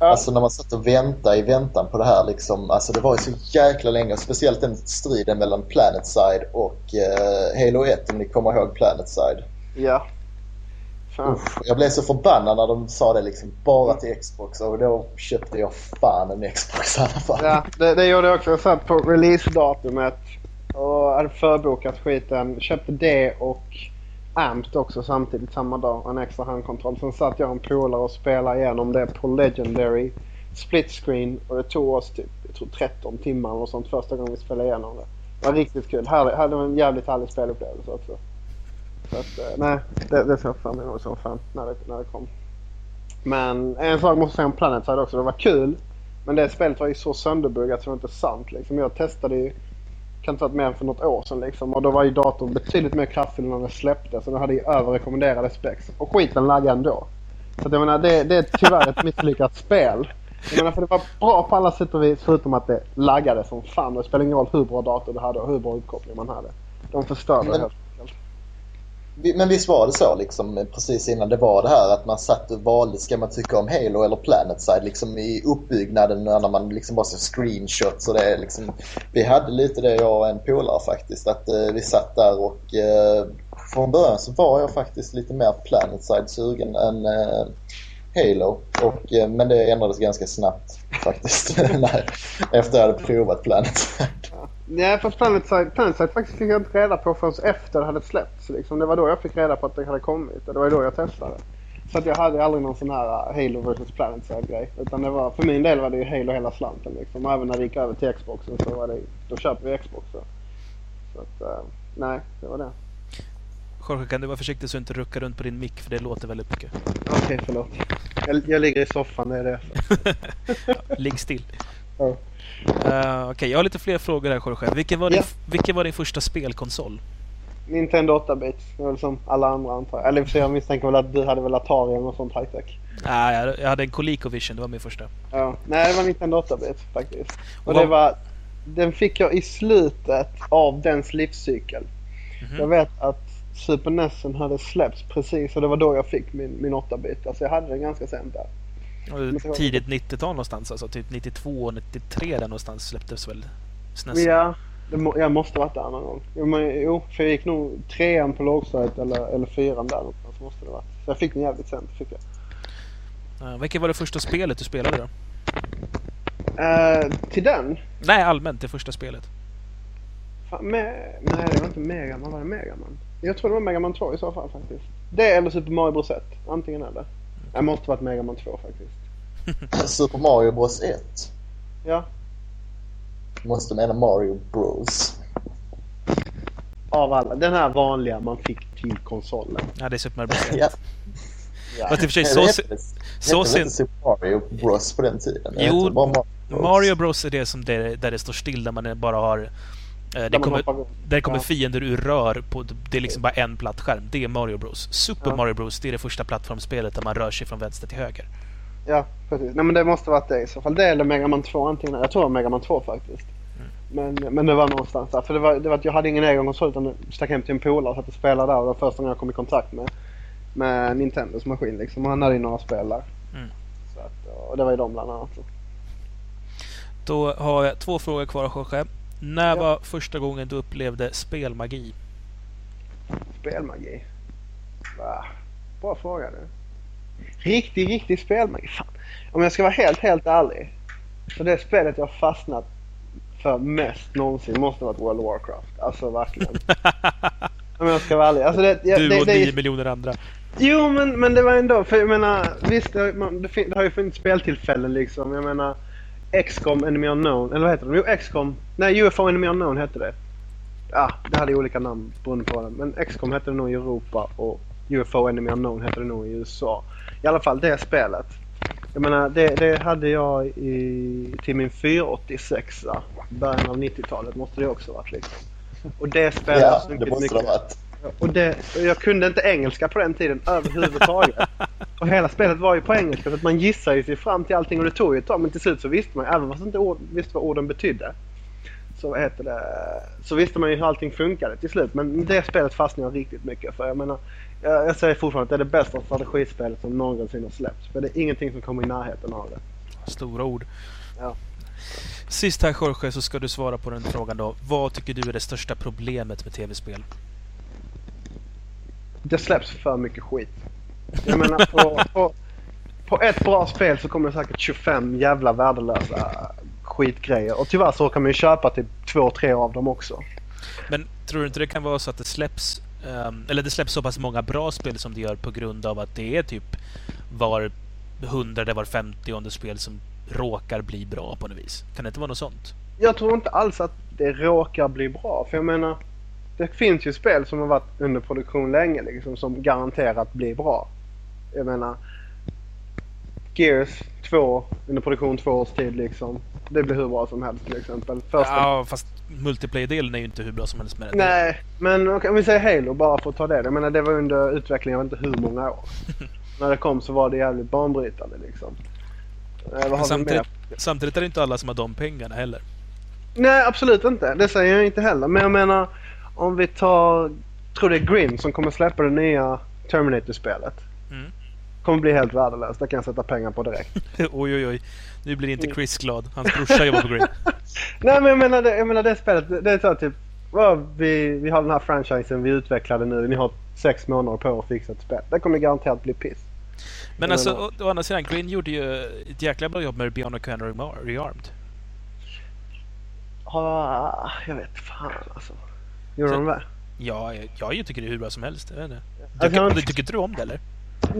Ja. Alltså när man satt och väntade i väntan på det här liksom. Alltså det var ju så jäkla länge. Speciellt den striden mellan Planetside och eh, Halo 1 om ni kommer ihåg Planetside. Ja. Usch, jag blev så förbannad när de sa det liksom bara till Xbox och då köpte jag fan en Xbox i alla fall. Ja, det, det gjorde jag också. Jag satt på releasedatumet och hade förbokat skiten. Köpte det och Amped också samtidigt samma dag. En extra handkontroll. Sen satt jag och en polare och spelade igenom det på Legendary split screen och det tog oss typ jag tror 13 timmar och sånt första gången vi spelade igenom det. Det var riktigt kul. Härlig, hade en jävligt härlig spelupplevelse också. Så att, eh, nej, det, det såg jag fram emot som fan när det, när det kom. Men en sak måste jag säga om Planetside också. Det var kul. Men det spelet var ju så sönderbuggat så det var inte sant. Liksom. Jag testade ju, kan inte ha mer än för något år sedan liksom. Och då var ju datorn betydligt mer kraftfull när den släpptes. Så den hade ju överrekommenderade specs. Och skiten laggade ändå. Så jag menar, det, det är tyvärr ett misslyckat spel. Jag menar, för det var bra på alla sätt och vis förutom att det laggade som fan. Det spelar ingen roll hur bra dator du hade och hur bra uppkoppling man hade. De förstörde det men visst var det så liksom precis innan det var det här att man satt och valde ska man tycka om Halo eller Planetside liksom i uppbyggnaden när man liksom bara såg screenshots och det liksom Vi hade lite det jag och en polare faktiskt att eh, vi satt där och eh, från början så var jag faktiskt lite mer Planetside sugen än eh, Halo och, eh, men det ändrades ganska snabbt faktiskt när, efter jag hade provat Planetside. Nej, fast Planetside, Planetside faktiskt fick jag inte reda på förrän efter det hade släppts. Liksom. Det var då jag fick reda på att det hade kommit och det var då jag testade. Så att jag hade aldrig någon sån här uh, Halo vs Planetside grej. Utan det var, för min del var det ju Halo hela slanten liksom. Och även när det gick över till Xboxen så var det då köper vi Xbox. Så, så att, uh, nej, det var det. Jorge, kan du vara försiktig så du inte ruckar runt på din mick för det låter väldigt mycket. Okej, okay, förlåt. Jag, jag ligger i soffan, det är det. Ligg still. Ja. Uh, Okej, okay, jag har lite fler frågor här Jorge. Vilken var, Ja. din, vilken var din första spelkonsol? Nintendo 8-bit. Det var väl som alla andra antar jag. Eller för jag misstänker väl att du hade väl Atari eller något sånt high-tech. Nej, jag, jag hade en ColecoVision, det var min första. Ja. Nej, det var Nintendo 8-bit faktiskt. Och Och det var... Den fick jag i slutet av dens livscykel. Mhm. Jag vet att Super NESen hade släppts precis och det var då jag fick min, min 8-bit. Alltså jag hade den ganska sent där. Tidigt 90-tal någonstans, alltså typ 92, 93 där någonstans släpptes väl SNES? Ja, det må, jag måste varit där någon gång. Jo, men, jo, för jag gick nog trean på lågstadiet eller, eller fyran där någonstans måste det varit. Så jag fick den jävligt sent. Fick jag. Ja, vilket var det första spelet du spelade då? Eh, till den? Nej, allmänt det första spelet. Fan, med, nej, det var inte Megaman. Var det Megaman? Jag tror det var Megaman 2 i så fall faktiskt. Det eller Super Mario Bros 1. Antingen eller. Det måste varit Megaman 2 faktiskt. Super Mario Bros 1. Ja. Måste mena Mario Bros. Av alla. Den här vanliga man fick till konsolen. Ja, det är Super Mario Bros. 1. Ja. Ja. Fast i och för sig så, så sent... inte Super Mario Bros på den tiden? Jo, Mario Bros. Mario Bros är det som det, där det står still, där man bara har... eh, Det man kommer, där kommer fiender ur rör på... Det är liksom bara en platt skärm. Det är Mario Bros. Super Ja. Mario Bros, det är det första plattformsspelet där man rör sig från vänster till höger. Ja, precis. Nej men det måste varit det i så fall. Det eller Megaman 2 antingen. Jag tror det var Megaman 2 faktiskt. Men, men det var någonstans där. För det var, det var att jag hade ingen egen konsol utan stack hem till en polare och satt och spelade där. Och det var första gången jag kom i kontakt med, med Nintendos maskin liksom. Och han hade ju några spel där. Mm. Så att, och det var ju de bland annat. Då har jag två frågor kvar, Jorge. När var första gången du upplevde spelmagi? Spelmagi. Va? Bra fråga du. Riktig, riktig spelmagi. Fan. Om jag ska vara helt, helt ärlig. Så det spelet jag fastnat för mest någonsin måste vara World of Warcraft. Alltså verkligen. Om jag ska vara ärlig. Alltså det, jag- Du det, och det, är- nio miljoner andra. Jo, men, men det var ändå, för jag menar, visst det, man, det, fin, det har ju funnits speltillfällen liksom. Jag menar, XCOM Enemy Unknown, eller vad heter det? Jo, XCOM, nej UFO Enemy Unknown hette det. Ja, det hade olika namn beroende på det. Men XCOM hette det nog i Europa och UFO Enemy Unknown hette det nog i USA. I alla fall det spelet. Jag menar, det, det hade jag i, till min 486 början av 90-talet måste det också varit liksom. Och det spelet Ja, så det mycket, måste det mycket. ha varit. Och, det, jag kunde inte engelska på den tiden överhuvudtaget. och hela spelet var ju på engelska så att man gissade ju sig fram till allting och det tog ju ett tag men till slut så visste man även fast man inte ord, visste vad orden betydde. Så heter det? Så visste man ju hur allting funkade till slut. Men det spelet fastnade jag riktigt mycket för. Jag menar, jag, jag säger fortfarande att det är det bästa strategispelet som någonsin har släppts. För det är ingenting som kommer i närheten av det. Stora ord. Ja. Sist här Jorge så ska du svara på den frågan då. Vad tycker du är det största problemet med tv-spel? Det släpps för mycket skit. Jag menar på, på, på ett bra spel så kommer det säkert 25 jävla värdelösa skitgrejer. Och tyvärr så kan man ju köpa typ två, tre av dem också. Men tror du inte det kan vara så att det släpps ehm, eller det släpps så pass många bra spel som det gör på grund av att det är typ var hundrade, var femtionde spel som råkar bli bra på något vis? Kan det inte vara något sånt? Jag tror inte alls att det råkar bli bra. För jag menar, det finns ju spel som har varit under produktion länge liksom som garanterat blir bra. Jag menar, Gears 2 under produktion två års tid liksom. Det blir hur bra som helst till exempel. Första Ja, fast multiplayer-delen är ju inte hur bra som helst med det. Nej, men okej, om vi säger Halo bara för att ta det. Jag menar det var under utveckling, jag vet inte hur många år. När det kom så var det jävligt banbrytande liksom. Eh, samtidigt-? Samtidigt är det inte alla som har de pengarna heller. Nej, absolut inte. Det säger jag inte heller. Men jag menar, om vi tar, tror det är Grim som kommer släppa det nya Terminator-spelet. Mm. Kommer bli helt värdelöst. Det kan jag sätta pengar på direkt. oj, oj, oj. Nu blir inte Chris glad. Hans brorsa jobbar på Green. Nej men jag menar det, jag menar det spelet, det, det är så typ, vi, vi har den här franchisen vi utvecklade nu. Ni har sex månader på er att fixa ett spel. Det kommer garanterat bli piss. Men Jag alltså, menar- å, å andra sidan, Green gjorde ju ett jäkla bra jobb med Bionic and Rearmed. Ah, jag vet fan alltså. Gjorde de det? Ja, jag, jag tycker det är hur bra som helst. Jag vet inte. Alltså, Tycker, du, tycker inte du om det eller?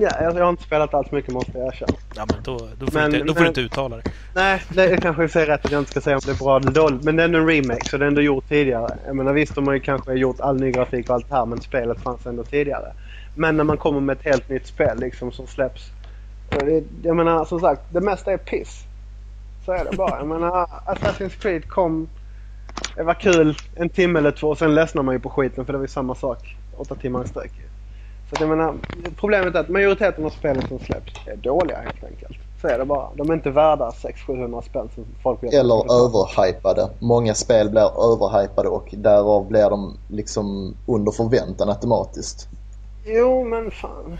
Ja, jag, jag har inte spelat alls mycket måste jag erkänna. Ja, men då, då får, Men- du, inte, då får men- du inte uttala det. Nej, det är kanske säger rätt att jag inte ska säga om det är bra eller dåligt. Men det är ändå en remake så det är ändå gjort tidigare. Jag menar visst de har ju kanske gjort all ny grafik och allt här men spelet fanns ändå tidigare. Men när man kommer med ett helt nytt spel liksom som släpps. Det, jag menar som sagt, det mesta är piss. Så är det bara. Jag menar Assassin's Creed kom. Det var kul en timme eller två sen ledsnar man ju på skiten för det var ju samma sak. Åtta timmar i sträck. Så att jag menar, problemet är att majoriteten av spelen som släpps är dåliga helt enkelt. Så är det bara. De är inte värda 600-700 spänn som folk vet. Eller överhypade. Många spel blir överhypade och därav blir de liksom under förväntan automatiskt. Jo men fan.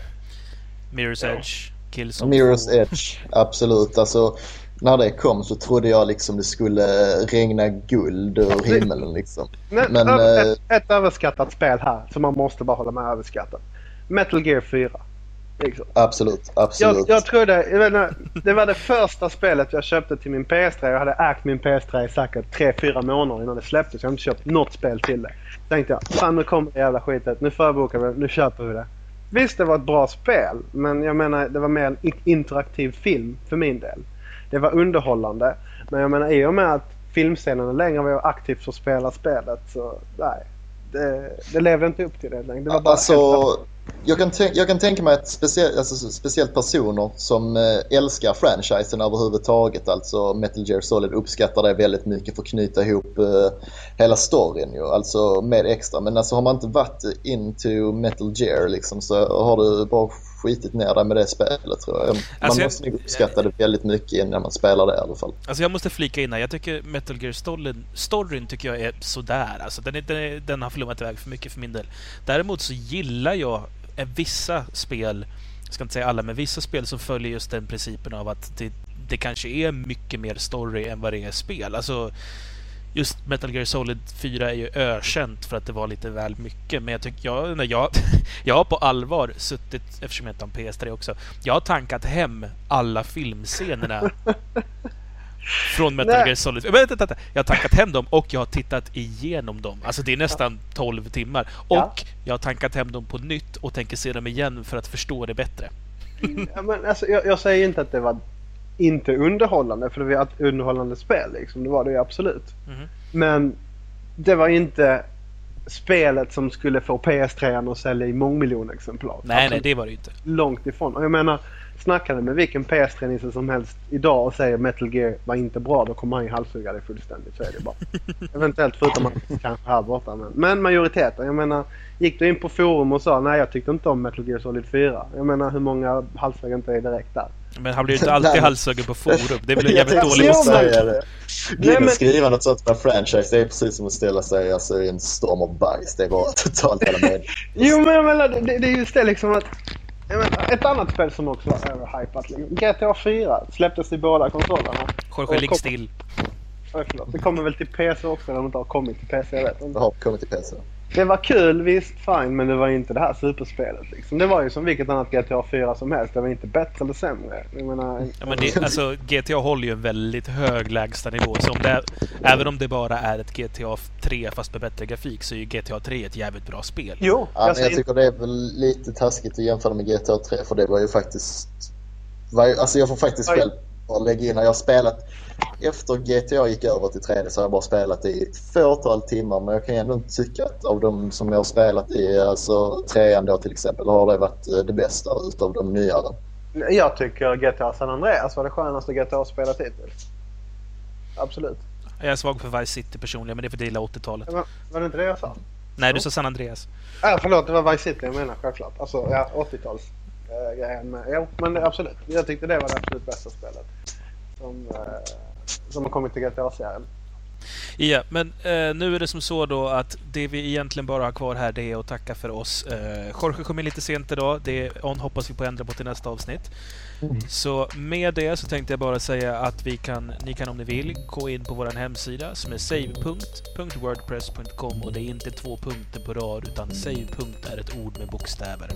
Mirror's Edge, Killzone Mirror's 2. Edge, absolut. Alltså, när det kom så trodde jag liksom det skulle regna guld ur himlen liksom. Men, Men, eh, ett, ett överskattat spel här som man måste bara hålla med överskattat. Metal Gear 4. Liksom. Absolut, absolut. Jag, jag trodde, jag inte, det var det första spelet jag köpte till min PS3. Jag hade ägt min PS3 i säkert 3-4 månader innan det släpptes. Jag hade inte köpt något spel till det. tänkte jag, fan nu kommer det jävla skitet. Nu förbokar vi nu köper vi det. Visst det var ett bra spel, men jag menar det var mer en interaktiv film för min del. Det var underhållande, men jag menar i och med att filmscenen längre var aktivt för att spela spelet så nej. Det, det levde inte upp till det. Det var bara Alltså, jag kan, jag kan tänka mig att speciellt, alltså, speciellt personer som eh, älskar franchisen överhuvudtaget, alltså Metal Gear Solid, uppskattar det väldigt mycket för att knyta ihop eh, hela storyn ju, alltså med extra. Men alltså har man inte varit into Metal Gear liksom så har du bara skitit ner dig med det spelet tror jag. Man Alltså, jag- måste nog uppskatta det väldigt mycket när man spelar det i alla fall. Alltså jag måste flika in här. Jag tycker Metal Gear storyn, storyn tycker jag är sådär. Alltså den, är, den, är, den har flummat iväg för mycket för min del. Däremot så gillar jag eh, vissa spel, jag ska inte säga alla, men vissa spel som följer just den principen av att det, det kanske är mycket mer story än vad det är spel. Alltså just Metal Gear Solid 4 är ju ökänt för att det var lite väl mycket. Men jag tycker, jag, när jag, jag har på allvar suttit, eftersom jag inte har en PS3 också, jag har tankat hem alla filmscenerna från Metal Nej. Gear Solid. Vänta, vänta, vänta. Jag har tankat hem dem och jag har tittat igenom dem. Alltså det är nästan 12 timmar. Och Ja. jag har tankat hem dem på nytt och tänker se dem igen för att förstå det bättre. Ja, men alltså, jag, jag säger inte att det var inte underhållande, för det var ett underhållande spel. Liksom. Det var det ju absolut. Mhm. Men det var inte spelet som skulle få PS3 att sälja i mångmiljonexemplar. Nej, nej, Absolut det var det inte. Långt ifrån. Och jag menar, snackar du med vilken PS3-nisse som helst idag och säger Metal Gear var inte bra, då kommer han ju halshugga dig fullständigt. Så är det bara. Eventuellt förutom att kanske här borta. Men, men majoriteten. Jag menar, gick du in på forum och sa nej jag tyckte inte om Metal Gear Solid 4. Jag menar hur många halshugg inte är direkt där. Men han blir ju inte alltid halshuggen på forum. Det är väl en jävligt dålig det. In Nej, och men- skriva något sånt med franchise, det är precis som att ställa sig alltså, i en storm av bajs. Det bara totalt jävla med. Jo men jag menar, det, det är just det liksom att... Menar, ett annat spel som också var överhypat. Liksom. GTA 4 släpptes till båda konsolerna. Jorge, ligg still. Oj, förlåt. Det kommer väl till PC också eller om det inte har kommit till PC. Jag vet Det inte. har kommit till PC. Det var kul visst, fine, men det var inte det här superspelet. Liksom. Det var ju som vilket annat GTA 4 som helst. Det var inte bättre eller sämre. Jag menar, Ja, men det, alltså, GTA håller ju en väldigt hög lägstanivå. Så om det även om det bara är ett GTA 3 fast med bättre grafik så är ju GTA 3 ett jävligt bra spel. Jo, Ja, men jag tycker det är väl lite taskigt att jämföra med GTA 3 för det var ju faktiskt... Var ju, alltså jag får faktiskt själv bara lägga in jag har spelat... Efter GTA gick över till 3D så har jag bara spelat i ett fåtal timmar men jag kan ändå inte tycka att av de som jag har spelat i, alltså trean då till exempel, har det varit eh, det bästa utav de nyare. Jag tycker GTA San Andreas var det skönaste GTA-spelet hittills. Absolut. Jag är svag för Vice City personligen, men det är för det lilla 80-talet. Men, var det inte det jag sa? Nej, du sa San Andreas. Ja, förlåt, det var Vice City jag menar självklart. Alltså, ja, 80-tals äh, grejen med. Jo, men absolut. Jag tyckte det var det absolut bästa spelet. Som, eh, som har kommit till GTA-serien. Ja, men eh, nu är det som så då att det vi egentligen bara har kvar här det är att tacka för oss. Eh, Jorge kom in lite sent idag. Det on hoppas vi på att ändra på till nästa avsnitt. Så med det så tänkte jag bara säga att vi kan, ni kan om ni vill gå in på vår hemsida som är save.wordpress.com och det är inte två punkter på rad utan save. är ett ord med bokstäver.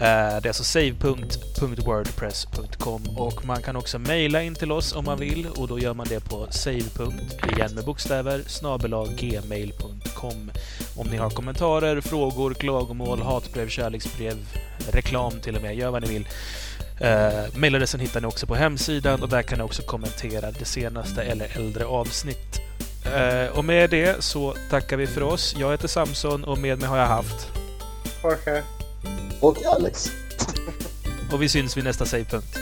Eh, det är alltså save.wordpress.com och man kan också mejla in till oss om man vill och då gör man det på save. igen med bokstäver gmail.com om ni har kommentarer, frågor, klagomål, hatbrev, kärleksbrev, reklam till och med. Gör vad ni vill. Uh, Mailadressen hittar ni också på hemsidan och där kan ni också kommentera det senaste eller äldre avsnitt. Uh, och med det så tackar vi för oss. Jag heter Samson och med mig har jag haft Jorge. Och Alex. och vi syns vid nästa savepunkt.